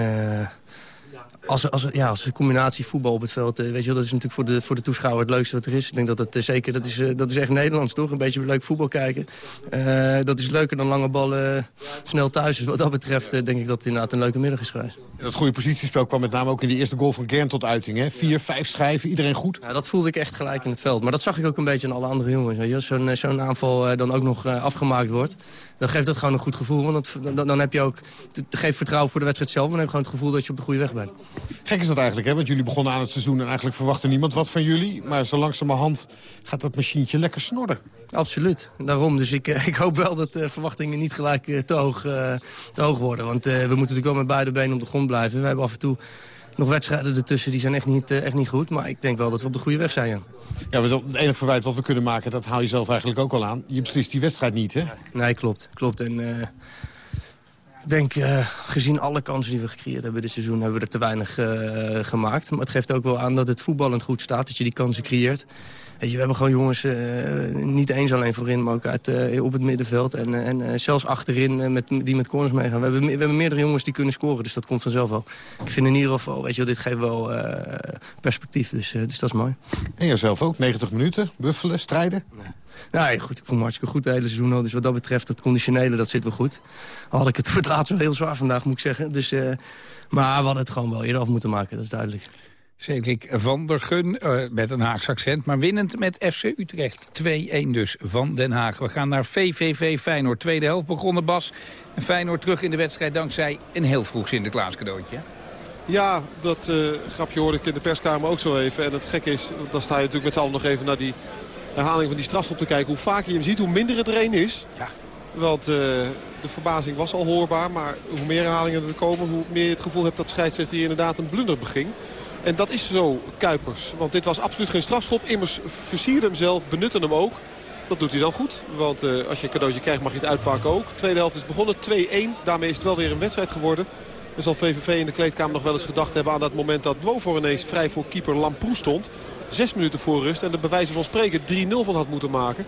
als, als, ja, als een combinatie voetbal op het veld, weet je wel, dat is natuurlijk voor de, voor de toeschouwer het leukste wat er is. Ik denk dat het zeker, dat is, dat is echt Nederlands toch? Een beetje leuk voetbal kijken. dat is leuker dan lange ballen snel thuis. Dus wat dat betreft denk ik dat het inderdaad een leuke middag is geweest. En dat goede positiespel kwam met name ook in die eerste goal van Gern tot uiting. Hè? Vier, vijf schijven, iedereen goed. Ja, dat voelde ik echt gelijk in het veld. Maar dat zag ik ook een beetje aan alle andere jongens. Zo'n zo aanval dan ook nog afgemaakt wordt... dan geeft dat gewoon een goed gevoel. Want dan, dan heb je ook... Het geeft vertrouwen voor de wedstrijd zelf... maar dan heb je gewoon het gevoel dat je op de goede weg bent. Gek is dat eigenlijk, hè? Want jullie begonnen aan het seizoen... en eigenlijk verwachtte niemand wat van jullie. Maar zo langzamerhand gaat dat machientje lekker snorren. Absoluut. Daarom. Dus ik, ik hoop wel dat de verwachtingen niet gelijk te hoog, te hoog worden. Want we moeten natuurlijk wel met beide benen op de grond blijven. We hebben af en toe nog wedstrijden ertussen, die zijn echt niet, echt niet goed. Maar ik denk wel dat we op de goede weg zijn, ja. Ja, het enige verwijt wat we kunnen maken, dat haal je zelf eigenlijk ook al aan. Je beslist die wedstrijd niet, hè? Nee, klopt. klopt. En uh, ik denk, uh, gezien alle kansen die we gecreëerd hebben dit seizoen... hebben we er te weinig uh, gemaakt. Maar het geeft ook wel aan dat het voetballend goed staat, dat je die kansen creëert. Weet je, we hebben gewoon jongens, uh, niet eens alleen voorin, maar ook uit, uh, op het middenveld. En, uh, en zelfs achterin met, die met corners meegaan. We hebben, we hebben meerdere jongens die kunnen scoren, dus dat komt vanzelf wel. Ik vind in ieder geval, weet je wel, dit geeft wel perspectief, dus, dus dat is mooi. En jezelf ook, 90 minuten, buffelen, strijden? Nee. Nou, goed, ik voel me hartstikke goed het hele seizoen al. Dus wat dat betreft, het conditionele, dat zit wel goed. Al had ik het voor het laatst wel heel zwaar vandaag, moet ik zeggen. Dus, maar we hadden het gewoon wel eerder af moeten maken, dat is duidelijk. Cedric van der Gun, uh, met een Haags accent, maar winnend met FC Utrecht. 2-1 dus van Den Haag. We gaan naar VVV Feyenoord. Tweede helft begonnen Bas. En Feyenoord terug in de wedstrijd dankzij een heel vroeg Sinterklaas cadeautje. Ja, dat uh, grapje hoorde ik in de perskamer ook zo even. En het gekke is, dan sta je natuurlijk met z'n allen nog even naar die herhaling van die strafschop te kijken. Hoe vaker je hem ziet, hoe minder het er een is. Ja. Want uh, de verbazing was al hoorbaar. Maar hoe meer herhalingen er komen, hoe meer je het gevoel hebt dat scheidsrechter hier inderdaad een blunder beging. En dat is zo Kuipers. Want dit was absoluut geen strafschop. Immers versierde hem zelf, benutte hem ook. Dat doet hij dan goed. Want uh, als je een cadeautje krijgt mag je het uitpakken ook. Tweede helft is begonnen. 2-1. Daarmee is het wel weer een wedstrijd geworden. En zal VVV in de kleedkamer nog wel eens gedacht hebben aan dat moment dat Wofor ineens vrij voor keeper Lamproe stond. Zes minuten voor rust en de bewijzen van spreken 3-0 van had moeten maken.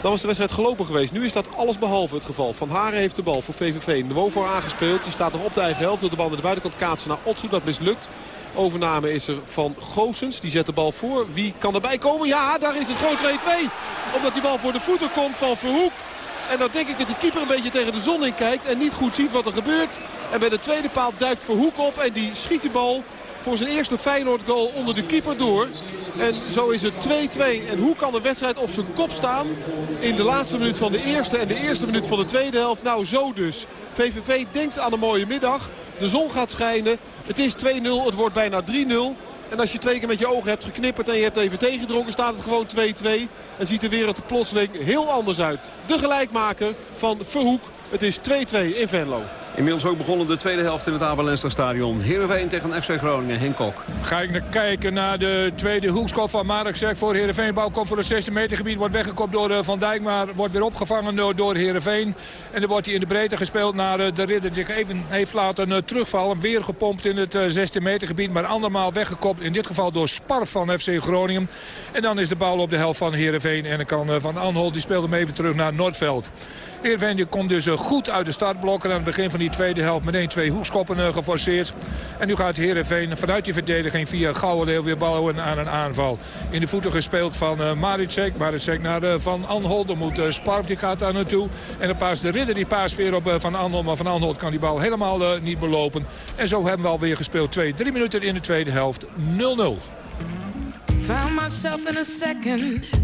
Dan was de wedstrijd gelopen geweest. Nu is dat alles behalve het geval. Van Haren heeft de bal voor VVV. Wofor aangespeeld. Die staat nog op de eigen helft. Door de bal naar de buitenkant kaatsen naar Otsu. Dat mislukt. Overname is er van Goosens. Die zet de bal voor. Wie kan erbij komen? Ja, daar is het gewoon 2-2. Omdat die bal voor de voeten komt van Verhoek. En dan denk ik dat die keeper een beetje tegen de zon in kijkt. En niet goed ziet wat er gebeurt. En bij de tweede paal duikt Verhoek op. En die schiet die bal voor zijn eerste Feyenoord goal onder de keeper door. En zo is het 2-2. En hoe kan de wedstrijd op zijn kop staan in de laatste minuut van de eerste en de eerste minuut van de tweede helft? Nou, zo dus. VVV denkt aan een mooie middag. De zon gaat schijnen. Het is 2-0. Het wordt bijna 3-0. En als je twee keer met je ogen hebt geknipperd en je hebt even tegendronken... staat het gewoon 2-2. En ziet de wereld plotseling heel anders uit. De gelijkmaker van Verhoek. Het is 2-2 in Venlo. Inmiddels ook begonnen de tweede helft in het Abelenster stadion. Heerenveen tegen FC Groningen, Henk Kok. Ga ik naar kijken naar de tweede hoekskop van Marek Zek voor Heerenveen. Bal komt voor het 16 meter gebied, wordt weggekopt door eh, Van Dijk. Maar wordt weer opgevangen door Heerenveen. En dan wordt hij in de breedte gespeeld naar eh, de ridder. Die zich even heeft laten eh, terugvallen. Weer gepompt in het 16 meter gebied. Maar andermaal weggekopt. In dit geval door Sparf van FC Groningen. En dan is de bal op de helft van Heerenveen. En dan kan Van Anholt, die speelt hem even terug naar Noordveld. Heerenveen komt dus goed uit de startblokken. Aan het begin van die tweede helft meteen twee hoekskoppen geforceerd. En nu gaat Heerenveen vanuit die verdediging via Gouwenleeuw weer bouwen aan een aanval. In de voeten gespeeld van uh, Maricek. Maricek naar Van Anholt. Dan moet Sparf, die gaat daar naartoe. En dan paast de ridder, die paast weer op Van Anholt. Maar Van Anholt kan die bal helemaal niet belopen. En zo hebben we alweer gespeeld. Twee, drie minuten in de tweede helft. 0-0. Found myself in a second.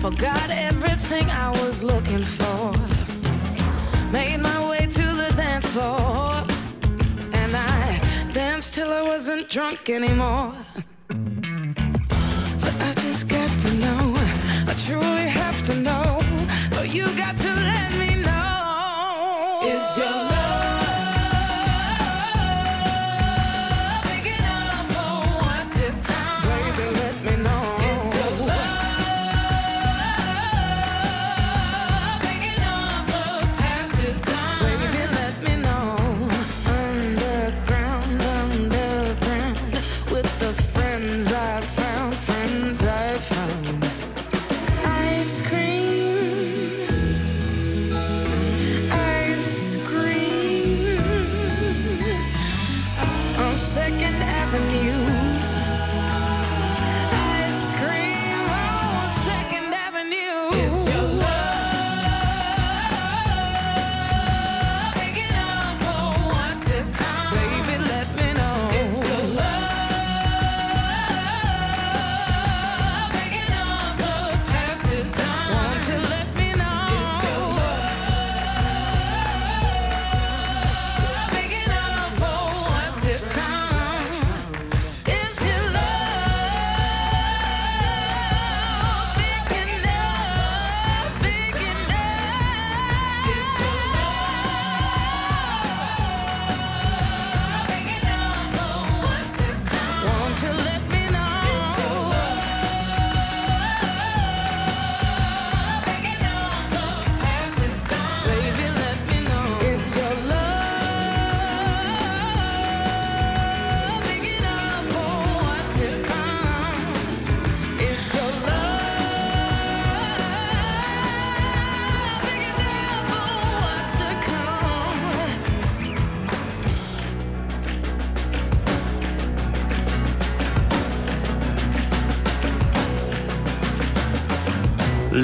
Forgot everything I was looking for. Made my way to the dance floor, and I danced till I wasn't drunk anymore. So I just got to know, I truly have to know.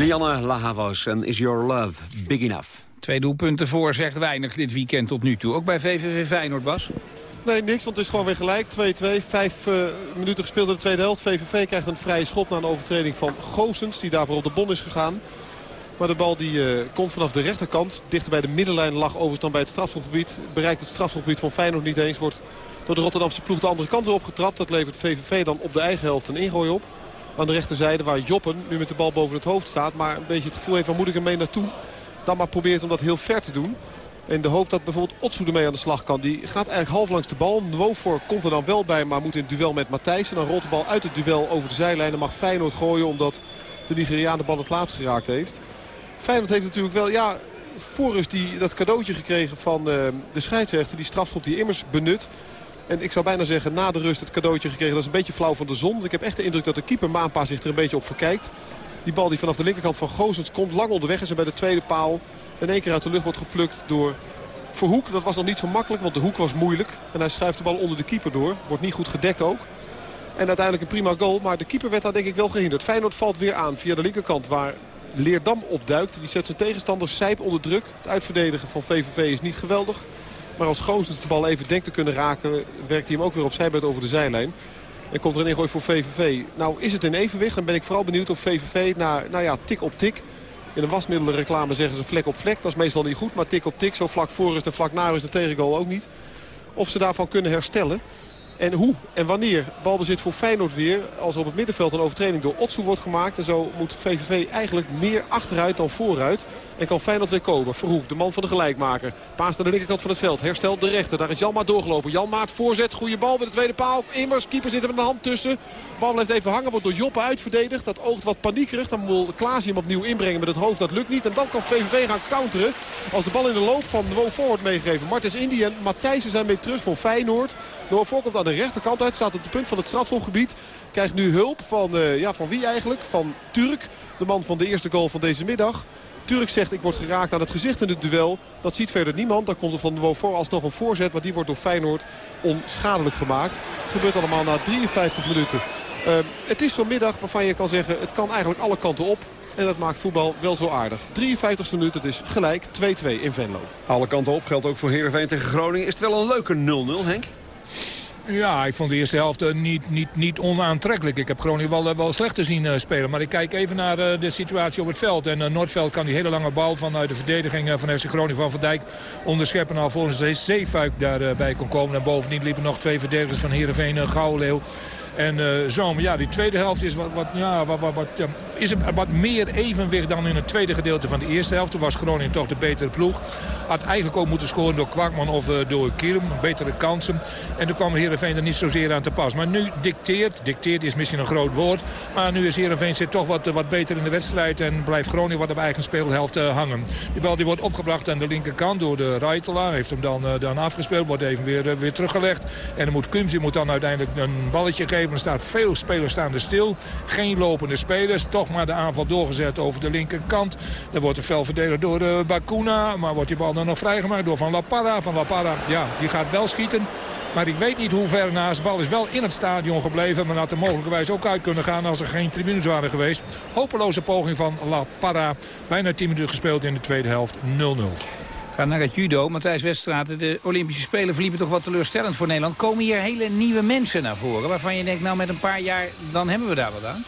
Lianne Lahavas en Is Your Love Big Enough? Twee doelpunten voor zegt weinig dit weekend tot nu toe. Ook bij VVV Feyenoord, Bas? Nee, niks, want het is gewoon weer gelijk. 2-2, vijf uh, minuten gespeeld in de tweede helft. VVV krijgt een vrije schop na een overtreding van Goosens, die daarvoor op de bon is gegaan. Maar de bal die uh, komt vanaf de rechterkant. Dichter bij de middenlijn lag overigens dan bij het strafschopgebied. Bereikt het strafschopgebied van Feyenoord niet eens. Wordt door de Rotterdamse ploeg de andere kant weer opgetrapt. Dat levert VVV dan op de eigen helft een ingooi op aan de rechterzijde. Waar Joppen nu met de bal boven het hoofd staat. Maar een beetje het gevoel heeft van moet ik er mee naartoe. Dan maar probeert om dat heel ver te doen. En de hoop dat bijvoorbeeld Otsu ermee aan de slag kan. Die gaat eigenlijk half langs de bal. Nwofor komt er dan wel bij, maar moet in het duel met Matthijs. En dan rolt de bal uit het duel over de zijlijn. En mag Feyenoord gooien omdat de Nigeriaan de bal het laatst geraakt heeft. Feyenoord heeft natuurlijk wel, ja, Forrest die dat cadeautje gekregen van uh, de scheidsrechter. Die strafschop die immers benut. En ik zou bijna zeggen, na de rust het cadeautje gekregen. Dat is een beetje flauw van de zon. Ik heb echt de indruk dat de keeper Maanpa zich er een beetje op verkijkt. Die bal die vanaf de linkerkant van Gozens komt, lang onderweg is en bij de tweede paal in één keer uit de lucht wordt geplukt door Verhoek. Dat was nog niet zo makkelijk, want de hoek was moeilijk. En hij schuift de bal onder de keeper door. Wordt niet goed gedekt ook. En uiteindelijk een prima goal, maar de keeper werd daar denk ik wel gehinderd. Feyenoord valt weer aan via de linkerkant waar Leerdam opduikt. Die zet zijn tegenstander Sijp onder druk. Het uitverdedigen van VVV is niet geweldig. Maar als Goosens de bal even denkt te kunnen raken... werkt hij hem ook weer op zijbed over de zijlijn. En komt er een ingooi voor VVV. Nou is het in evenwicht. Dan ben ik vooral benieuwd of VVV na nou ja, tik op tik... In een wasmiddelenreclame zeggen ze vlek op vlek. Dat is meestal niet goed, maar tik op tik. Zo vlak voor is en vlak na is de tegengoal ook niet. Of ze daarvan kunnen herstellen. En hoe en wanneer balbezit voor Feyenoord weer. Als er op het middenveld een overtreding door Otsu wordt gemaakt. En zo moet VVV eigenlijk meer achteruit dan vooruit. En kan Feyenoord weer komen. Verhoek, de man van de gelijkmaker. Paas naar de linkerkant van het veld. Herstelt de rechter. Daar is Janmaat doorgelopen. Janmaat voorzet. Goede bal bij de tweede paal. Immers, keeper zit er met de hand tussen. Bal blijft even hangen. Wordt door Joppe uitverdedigd. Dat oogt wat paniekerig. Dan wil Klaas hem opnieuw inbrengen met het hoofd. Dat lukt niet. En dan kan VVV gaan counteren. Als de bal in de loop van de Wofor wordt meegegeven. Martens Indy en zijn mee terug voor Feyenoord. Wofor komt aan de rechterkant uit. Staat op de punt van het strafschopgebied. Krijgt nu hulp van, uh, ja, van wie eigenlijk? Van Turk. De man van de eerste goal van deze middag. Turk zegt ik word geraakt aan het gezicht in het duel. Dat ziet verder niemand. Dan komt er van de Wofor alsnog een voorzet. Maar die wordt door Feyenoord onschadelijk gemaakt. Het gebeurt allemaal na 53 minuten. Uh, het is zo'n middag waarvan je kan zeggen het kan eigenlijk alle kanten op. En dat maakt voetbal wel zo aardig. 53 e minuut, het is gelijk 2-2 in Venlo. Alle kanten op, geldt ook voor Heerenveen tegen Groningen. Is het wel een leuke 0-0, Henk? Ja, ik vond de eerste helft uh, niet, niet, niet onaantrekkelijk. Ik heb Groningen wel, wel slecht te zien uh, spelen. Maar ik kijk even naar de situatie op het veld. En Noordveld kan die hele lange bal vanuit de verdediging van FC Groningen van Van Dijk onderscheppen. Alvorens Zeefuik daarbij kon komen. En bovendien liepen nog twee verdedigers van Heerenveen, Gouwleeuw en uh, zo, ja, die tweede helft is, wat, wat, ja, wat, wat, wat, is wat meer evenwicht dan in het tweede gedeelte van de eerste helft. Toen was Groningen toch de betere ploeg. Had eigenlijk ook moeten scoren door Kwakman of uh, door Kirm. Betere kansen. En toen kwam Heerenveen er niet zozeer aan te pas. Maar nu dicteert, dicteert is misschien een groot woord. Maar nu is Heerenveen zit toch wat, wat beter in de wedstrijd. En blijft Groningen wat op eigen speelhelft uh, hangen. Die bal die wordt opgebracht aan de linkerkant door de Reitelaar. Heeft hem dan, dan afgespeeld. Wordt even weer, weer teruggelegd. En dan moet Kumsi moet dan uiteindelijk een balletje geven. Veel spelers staan er stil. Geen lopende spelers. Toch maar de aanval doorgezet over de linkerkant. Er wordt een fel verdedigd door uh, Bakuna. Maar wordt die bal dan nog vrijgemaakt door Van La Parra. Van La Parra, ja, die gaat wel schieten. Maar ik weet niet hoe ver naast. De bal is wel in het stadion gebleven. Maar had er mogelijkerwijs ook uit kunnen gaan als er geen tribunes waren geweest. Hopeloze poging van La Parra. Bijna 10 minuten gespeeld in de tweede helft. 0-0. Ga naar het judo. Matthijs Weststraat, de Olympische Spelen verliepen toch wat teleurstellend voor Nederland. Komen hier hele nieuwe mensen naar voren waarvan je denkt, nou met een paar jaar, dan hebben we daar wat aan?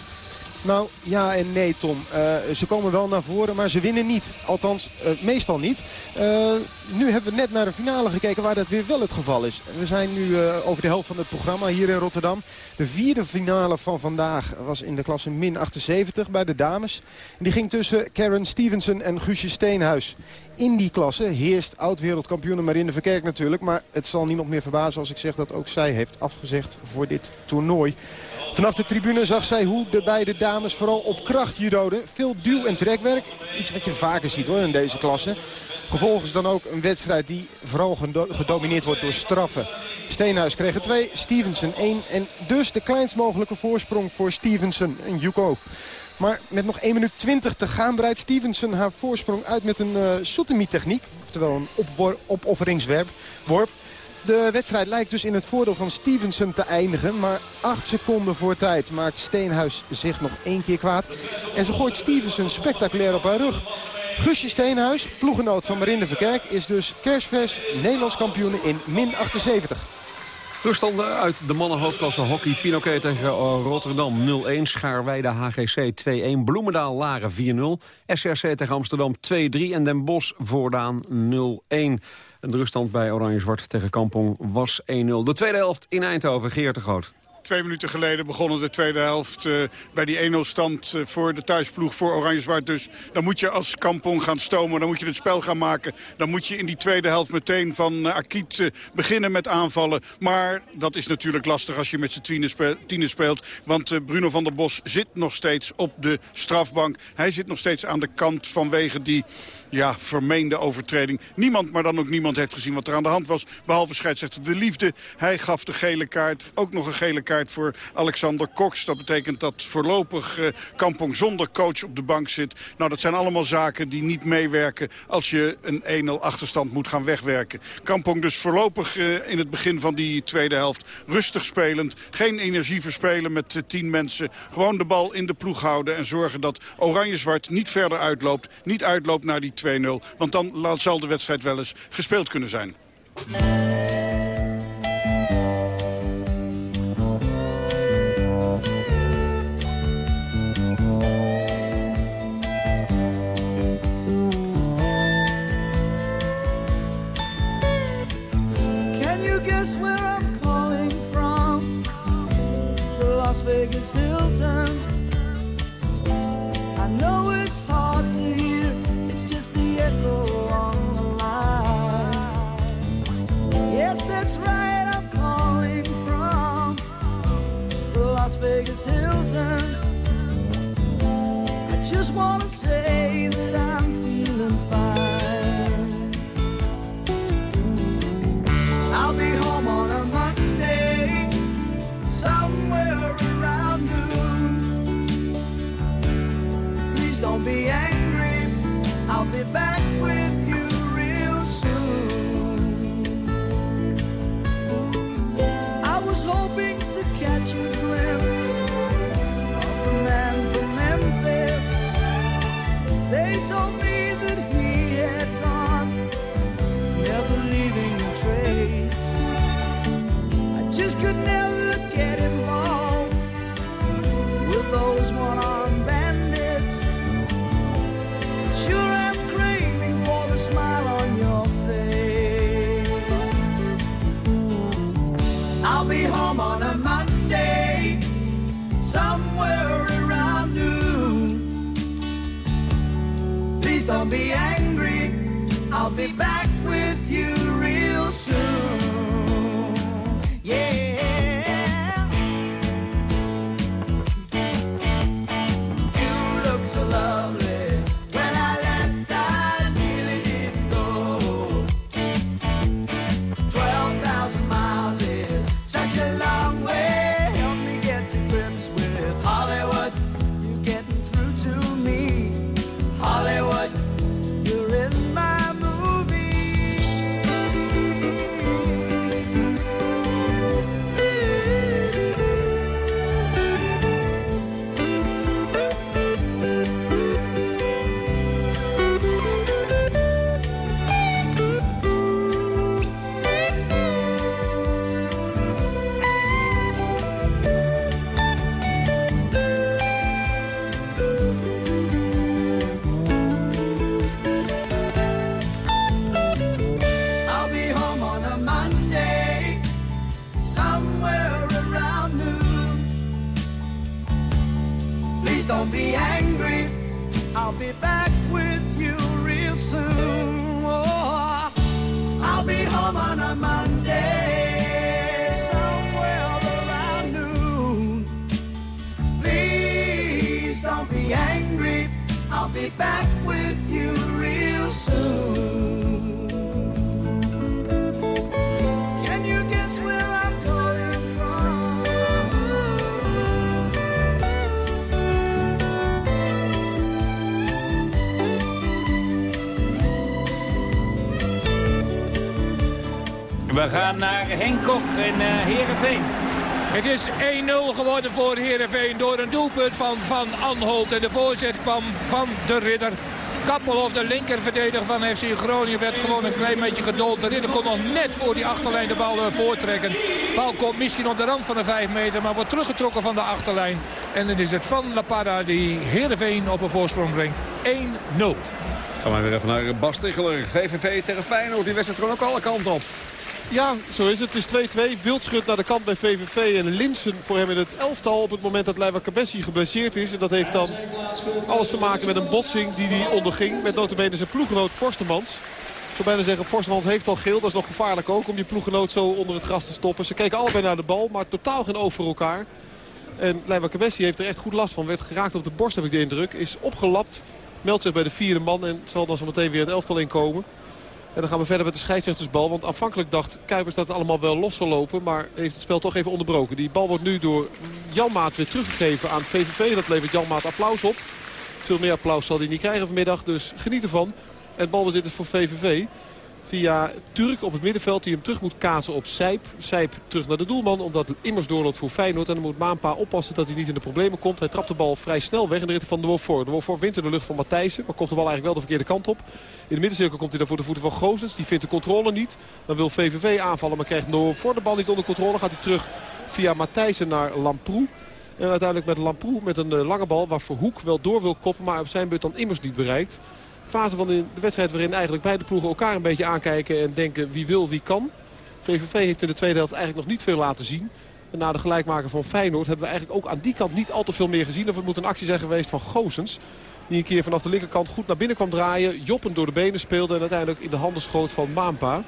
Nou, ja en nee, Tom. Uh, ze komen wel naar voren, maar ze winnen niet. Althans, uh, meestal niet. Uh, nu hebben we net naar de finale gekeken waar dat weer wel het geval is. We zijn nu over de helft van het programma hier in Rotterdam. De vierde finale van vandaag was in de klasse min 78 bij de dames. Die ging tussen Karen Stevenson en Guusje Steenhuis. In die klasse heerst oud-wereldkampioen Marine Verkerk natuurlijk. Maar het zal niemand meer verbazen als ik zeg dat ook zij heeft afgezegd voor dit toernooi. Vanaf de tribune zag zij hoe de beide dames vooral op kracht judoden. Veel duw- en trekwerk. Iets wat je vaker ziet hoor in deze klasse. Vervolgens dan ook een wedstrijd die vooral gedomineerd wordt door straffen. Steenhuis kreeg er twee, Stevenson één. En dus de kleinst mogelijke voorsprong voor Stevenson en Yuko. Maar met nog 1 minuut 20 te gaan breidt Stevenson haar voorsprong uit met een uh, soetemi-techniek. Oftewel een opofferingswerp. Worp. De wedstrijd lijkt dus in het voordeel van Stevenson te eindigen. Maar 8 seconden voor tijd maakt Steenhuis zich nog één keer kwaad. En ze gooit Stevenson spectaculair op haar rug. Gusje Steenhuis, ploegenoot van Marinde Verkerk, is dus kerstvers Nederlands kampioen in min 78. Toestanden uit de mannenhoofdklasse hockey. Pinoquet tegen Rotterdam 0-1. Schaarweide HGC 2-1. Bloemendaal Laren 4-0. SRC tegen Amsterdam 2-3. En Den Bosch Voordaan 0-1. De ruststand bij Oranje-Zwart tegen Kampong was 1-0. De tweede helft in Eindhoven. Geert de Groot. Twee minuten geleden begonnen de tweede helft uh, bij die 1-0 stand uh, voor de thuisploeg voor Oranje-Zwart. Dus dan moet je als kampong gaan stomen, dan moet je het spel gaan maken. Dan moet je in die tweede helft meteen van uh, beginnen met aanvallen. Maar dat is natuurlijk lastig als je met z'n tienen speelt. Want Bruno van der Bos zit nog steeds op de strafbank. Hij zit nog steeds aan de kant vanwege die ja, vermeende overtreding. Niemand, maar dan ook niemand heeft gezien wat er aan de hand was. Behalve scheidsrechter De Liefde. Hij gaf de gele kaart. Ook nog een gele kaart voor Alexander Cox. Dat betekent dat voorlopig uh, Kampong zonder coach op de bank zit. Nou, dat zijn allemaal zaken die niet meewerken als je een 1-0 achterstand moet gaan wegwerken. Kampong dus voorlopig uh, in het begin van die tweede helft rustig spelend. Geen energie verspelen met uh, tien mensen. Gewoon de bal in de ploeg houden en zorgen dat Oranje-Zwart niet verder uitloopt. Niet uitloopt naar die 2-0. Want dan zal de wedstrijd wel eens gespeeld kunnen zijn. We gaan naar Henk Kok in uh, Heerenveen. Het is 1-0 geworden voor Heerenveen door een doelpunt van Van Anholt. En de voorzet kwam van de ridder. Kappelhoff, de linkerverdediger van FC Groningen, werd gewoon een klein beetje gedold. De ridder kon nog net voor die achterlijn de bal eh, voortrekken. De bal komt misschien op de rand van de 5 meter, maar wordt teruggetrokken van de achterlijn. En dan is het Van La Parra die Heerenveen op een voorsprong brengt. 1-0. Gaan we weer even naar Bas Ticheler. VVV tegen Feyenoord. Die wedstrijd gewoon ook alle kanten op. Ja, zo is het. Het is 2-2. Wildschut naar de kant bij VVV en Linsen voor hem in het elftal. Op het moment dat Leiva Cabessi geblesseerd is. En dat heeft dan alles te maken met een botsing die hij onderging. Met notabene zijn ploeggenoot Forstemans. Ik zou bijna zeggen, Forstemans heeft al geel. Dat is nog gevaarlijk ook om die ploeggenoot zo onder het gras te stoppen. Ze keken allebei naar de bal, maar totaal geen oog voor elkaar. En Leiva Cabessi heeft er echt goed last van. Werd geraakt op de borst, heb ik de indruk. Is opgelapt, meldt zich bij de vierde man en zal dan zo meteen weer het elftal inkomen. En dan gaan we verder met de scheidsrechtersbal. Want afhankelijk dacht Kuipers dat het allemaal wel los zal lopen. Maar heeft het spel toch even onderbroken. Die bal wordt nu door Janmaat weer teruggegeven aan VVV. Dat levert Janmaat applaus op. Veel meer applaus zal hij niet krijgen vanmiddag. Dus geniet ervan. En het balbezit is voor VVV. Via Turk op het middenveld die hem terug moet kaatsen op Sijp. Sijp terug naar de doelman omdat het immers doorloopt voor Feyenoord. En dan moet Maanpa oppassen dat hij niet in de problemen komt. Hij trapt de bal vrij snel weg in de richting van de Wofor. De Wofor wint in de lucht van Matthijssen. Maar komt de bal eigenlijk wel de verkeerde kant op. In de middencirkel komt hij dan voor de voeten van Gozens. Die vindt de controle niet. Dan wil VVV aanvallen maar krijgt Wofor de bal niet onder controle. Gaat hij terug via Matthijssen naar Lamproe. En uiteindelijk met Lamproe met een eh, lange bal waar Verhoek wel door wil koppen. Maar op zijn beurt dan immers niet bereikt fase van de wedstrijd waarin eigenlijk beide ploegen elkaar een beetje aankijken en denken wie wil, wie kan. VVV heeft in de tweede helft eigenlijk nog niet veel laten zien. En na de gelijkmaker van Feyenoord hebben we eigenlijk ook aan die kant niet al te veel meer gezien. Of het moet een actie zijn geweest van Goosens. Die een keer vanaf de linkerkant goed naar binnen kwam draaien. Joppen door de benen speelde en uiteindelijk in de handen schoot van Maampa.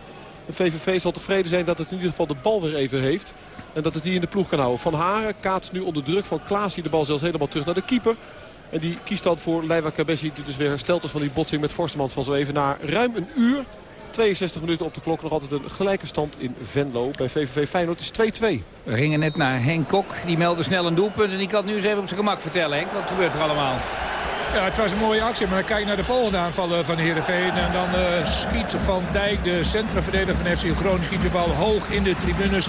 De VVV zal tevreden zijn dat het in ieder geval de bal weer even heeft. En dat het die in de ploeg kan houden. Van Haren kaatst nu onder druk van Klaas. Die de bal zelfs helemaal terug naar de keeper. En die kiest dan voor Leiva Kabessi. Die dus weer hersteld is van die botsing met Forstemans van zo even. Na ruim een uur, 62 minuten op de klok. Nog altijd een gelijke stand in Venlo. Bij VVV Feyenoord is 2-2. We gingen net naar Henk Kok. Die meldde snel een doelpunt. En die kan het nu eens even op zijn gemak vertellen. Henk, wat gebeurt er allemaal? Ja, het was een mooie actie, maar dan kijk naar de volgende aanval eh, van Heerenveen. En dan uh, schiet Van Dijk, de centrumverdediger van FC Groningen, schiet de bal hoog in de tribunes.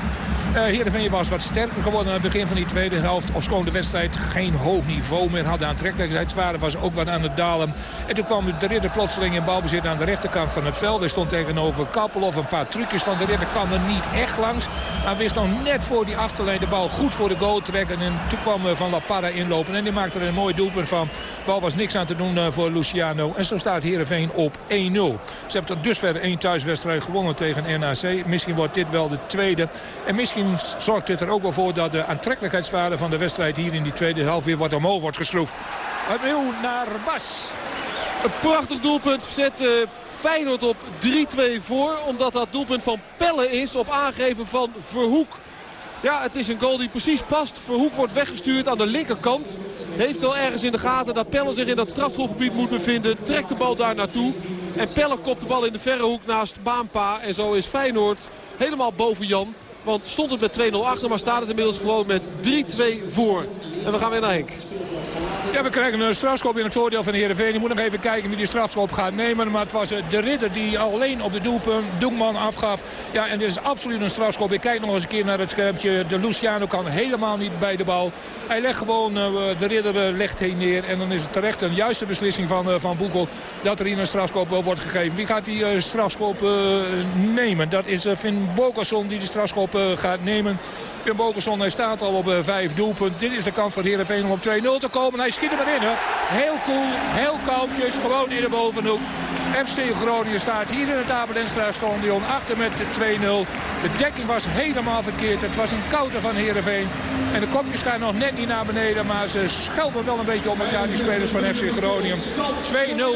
Uh, Heerenveen was wat sterker geworden aan het begin van die tweede helft. Ofschoon de wedstrijd geen hoog niveau meer had. Aantrekkelijkheid zwaar was ook wat aan het dalen. En toen kwam de ridder plotseling in balbezit aan de rechterkant van het veld. Hij stond tegenover Kappel of een paar trucjes van de ridder. Kwam er niet echt langs. Maar wist nog net voor die achterlijn de bal goed voor de goal trekken. En toen kwam Van La Parra inlopen. En die maakte er een mooi doelpunt van. De bal was niks aan te doen voor Luciano. En zo staat Heerenveen op 1-0. Ze hebben tot dusver één thuiswedstrijd gewonnen tegen NAC. Misschien wordt dit wel de tweede. En misschien zorgt dit er ook wel voor dat de aantrekkelijkheidswaarde van de wedstrijd hier in die tweede helft weer wat omhoog wordt geschroefd. Opnieuw naar Bas. Een prachtig doelpunt zet uh, Feyenoord op 3-2 voor. Omdat dat doelpunt van Pelle is op aangeven van Verhoek. Ja, het is een goal die precies past. Verhoek wordt weggestuurd aan de linkerkant. Heeft wel ergens in de gaten dat Pelle zich in dat strafschopgebied moet bevinden. Trekt de bal daar naartoe. En Pelle kopt de bal in de verre hoek naast Baanpa. En zo is Feyenoord helemaal boven Jan. Want stond het met 2-0 achter, maar staat het inmiddels gewoon met 3-2 voor. En we gaan weer naar Henk. Ja, we krijgen een strafschop in het voordeel van de Heerenveen. Je moet nog even kijken wie die strafschop gaat nemen. Maar het was eh, de ridder die alleen op de doelpunt Doekman afgaf. Ja, en dit is absoluut een strafschop. Ik kijk nog eens een keer naar het schermpje. De Luciano kan helemaal niet bij de bal. Hij legt gewoon, eh, de ridder eh, legt heen neer. En dan is het terecht een juiste beslissing van, van Boekel dat er hier een strafschop wordt gegeven. Wie gaat die strafschop nemen? Dat is Finn Bokerson die de strafschop gaat nemen. Finn Bokerson hij staat al op vijf doelpunten. Dit is de kans voor Heerenveen om op 2-0 te komen. Hij schiet er maar in. Hè. Heel cool, heel kalmpjes, gewoon in de bovenhoek. FC Groningen staat hier in het Abelenstra stadion achter met 2-0. De dekking was helemaal verkeerd. Het was een koude van Heerenveen. En de kopjes gaan nog net niet naar beneden. Maar ze schelpen wel een beetje op elkaar, die spelers van FC Groningen. 2-0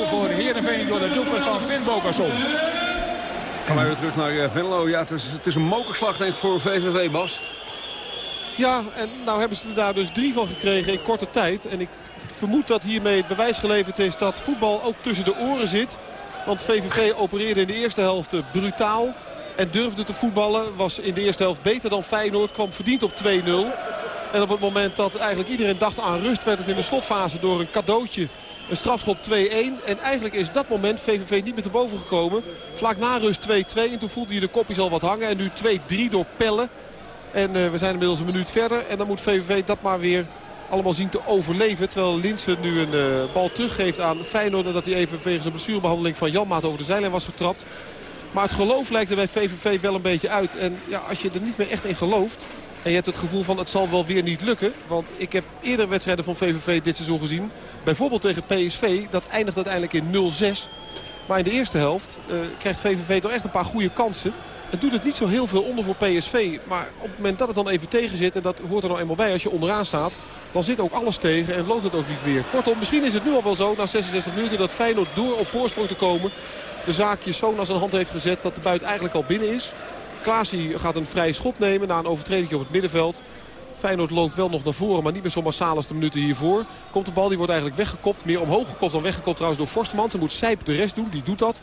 voor Heerenveen door de doelpunt van Finn Bokerson. Gaan wij weer terug naar Venlo. Ja, het is, een mokerslag denk voor VVV, Bas. Ja, en nou hebben ze er daar dus drie van gekregen in korte tijd. En ik vermoed dat hiermee het bewijs geleverd is dat voetbal ook tussen de oren zit. Want VVV opereerde in de eerste helft brutaal. En durfde te voetballen. Was in de eerste helft beter dan Feyenoord. Kwam verdiend op 2-0. En op het moment dat eigenlijk iedereen dacht aan rust... werd het in de slotfase door een cadeautje een strafschop 2-1. En eigenlijk is dat moment VVV niet meer te boven gekomen. Vlak na rust 2-2. En toen voelde je de kopjes al wat hangen. En nu 2-3 door Pelle. En uh, we zijn inmiddels een minuut verder. En dan moet VVV dat maar weer allemaal zien te overleven. Terwijl Linsen nu een uh, bal teruggeeft aan Feyenoord. En dat hij even wegens een blessurebehandeling van Janmaat over de zijlijn was getrapt. Maar het geloof lijkt er bij VVV wel een beetje uit. En ja, als je er niet meer echt in gelooft... En je hebt het gevoel van het zal wel weer niet lukken. Want ik heb eerder wedstrijden van VVV dit seizoen gezien. Bijvoorbeeld tegen PSV. Dat eindigt uiteindelijk in 0-6. Maar in de eerste helft uh, krijgt VVV toch echt een paar goede kansen. Het doet het niet zo heel veel onder voor PSV. Maar op het moment dat het dan even tegen zit... en dat hoort er nou eenmaal bij als je onderaan staat... dan zit ook alles tegen en loopt het ook niet meer. Kortom, misschien is het nu al wel zo na 66 minuten... dat Feyenoord door op voorsprong te komen... de zaakje zo naar zijn hand heeft gezet dat de buit eigenlijk al binnen is. Klaasie gaat een vrije schop nemen na een overtreding op het middenveld. Feyenoord loopt wel nog naar voren, maar niet meer zo massaal als de minuten hiervoor. Komt de bal, die wordt eigenlijk weggekopt. Meer omhoog gekopt dan weggekopt trouwens door Forstemans. Ze moet Sijp de rest doen, die doet dat.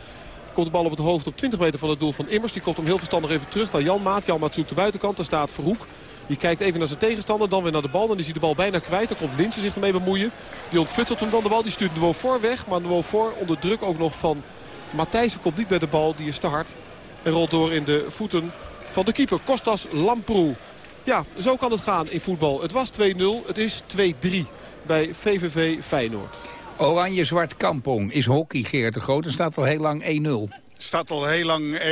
Komt de bal op het hoofd op 20 meter van het doel van Immers. Die komt hem heel verstandig even terug naar Jan Maat. Jan Maat zoekt de buitenkant, daar staat Verhoek. Die kijkt even naar zijn tegenstander, dan weer naar de bal. Dan is hij de bal bijna kwijt. Dan komt Linsen zich ermee bemoeien. Die ontfutselt hem dan de bal. Die stuurt voor weg. Maar de voor onder druk ook nog van Matthijssen komt niet bij de bal. Die is te hard. En rolt door in de voeten van de keeper. Kostas Lamproe. Ja, zo kan het gaan in voetbal. Het was 2-0, het is 2-3 bij VVV Feyenoord. Oranje-zwart kampong is hockey, Geert de Groot. En staat al heel lang 1-0. Staat al heel lang 1-0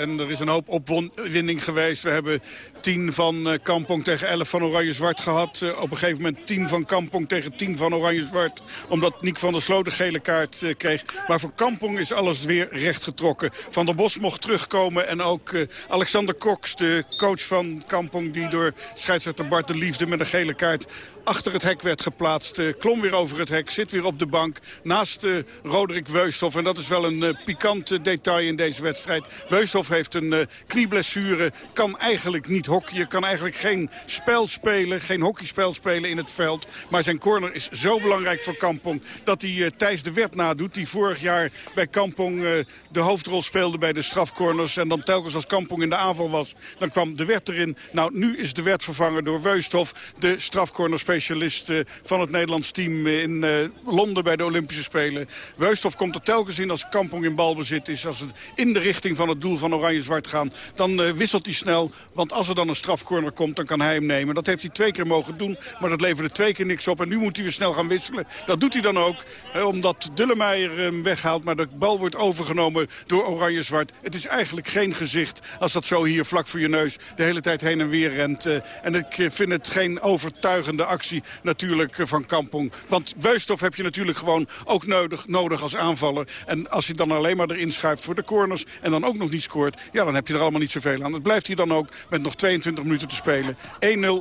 en er is een hoop opwinning geweest. We hebben 10 van uh, Kampong tegen 11 van Oranje-Zwart gehad. Uh, op een gegeven moment 10 van Kampong tegen 10 van Oranje-Zwart. Omdat Niek van der Sloot de gele kaart uh, kreeg. Maar voor Kampong is alles weer rechtgetrokken. Van der Bos mocht terugkomen en ook Alexander Koks, de coach van Kampong... die door scheidsrechter Bart de Liefde met een gele kaart achter het hek werd geplaatst. Klom weer over het hek, zit weer op de bank naast Roderick Weusthof. En dat is wel een uh, pikant in deze wedstrijd. Weusthof heeft een knieblessure, kan eigenlijk niet hockeyen. Kan eigenlijk geen spel spelen, geen hockeyspel spelen in het veld. Maar zijn corner is zo belangrijk voor Kampong dat hij Thijs de Wet nadoet. Die vorig jaar bij Kampong de hoofdrol speelde bij de strafcorners. En dan telkens als Kampong in de aanval was, dan kwam de Wet erin. Nou, nu is de Wet vervangen door Weusthof, de strafcorner specialist van het Nederlands team in uh, Londen bij de Olympische Spelen. Weusthof komt er telkens in als Kampong in balbezit is. Als het in de richting van het doel van Oranje-Zwart gaan. Dan uh, wisselt hij snel. Want als er dan een strafcorner komt, dan kan hij hem nemen. Dat heeft hij twee keer mogen doen. Maar dat leverde twee keer niks op. En nu moet hij weer snel gaan wisselen. Dat doet hij dan ook. Uh, omdat Dullemeijer hem weghaalt. Maar de bal wordt overgenomen door Oranje-Zwart. Het is eigenlijk geen gezicht als dat zo hier vlak voor je neus de hele tijd heen en weer rent. en ik vind het geen overtuigende actie natuurlijk eh, van Kampong. Want Weusthof heb je natuurlijk gewoon ook nodig, nodig als aanvaller. En als hij dan alleen maar erin schuift voor de corners en dan ook nog niet scoort... ja, dan heb je er allemaal niet zoveel aan. Het blijft hier dan ook met nog 22 minuten te spelen. 1-0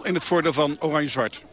in het voordeel van Oranje-Zwart.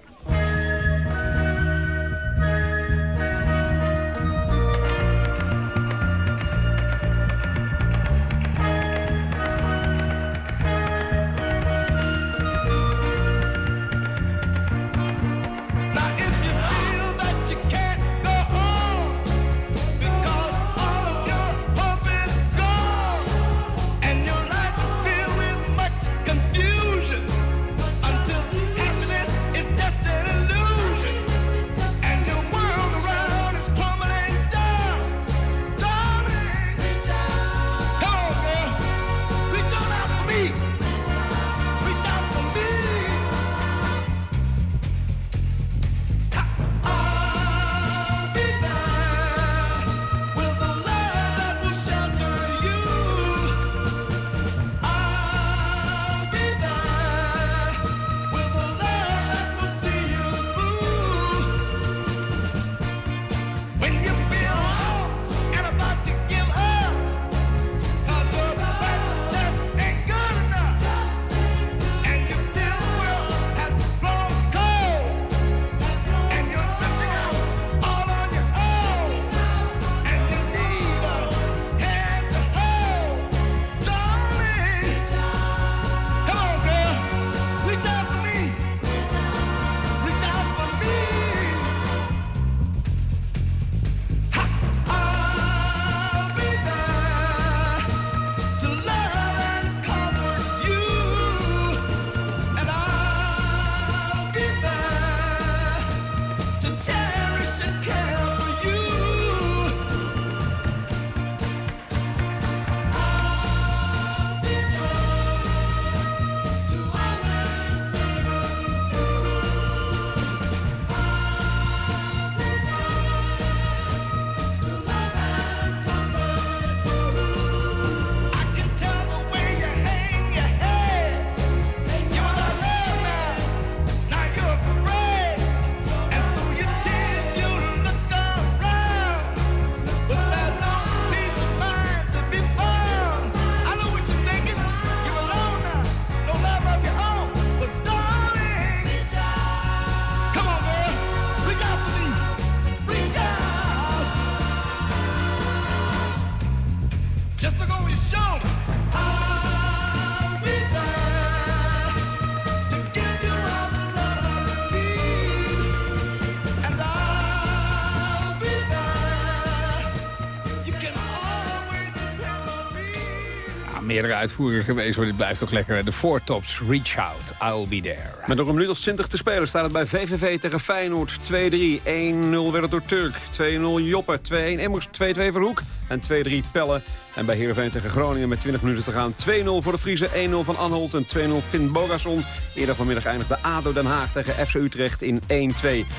Meerdere uitvoeringen geweest, maar dit blijft toch lekker. De Four Tops, Reach Out, I'll Be There. Met nog een minuut of 20 te spelen staat het bij VVV tegen Feyenoord 2-3. 1-0 werd het door Turk, 2-0 Joppe, 2-1 Emmers, 2-2 Verhoek en 2-3 Pelle. En bij Heerenveen tegen Groningen met 20 minuten te gaan 2-0 voor de Friese, 1-0 van Anholt en 2-0 Finn Bogason. Eerder vanmiddag eindigde ADO Den Haag tegen FC Utrecht in 1-2.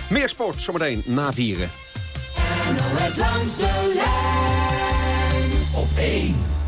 Meer sport zometeen na vieren. NOS langs de lijn op 1.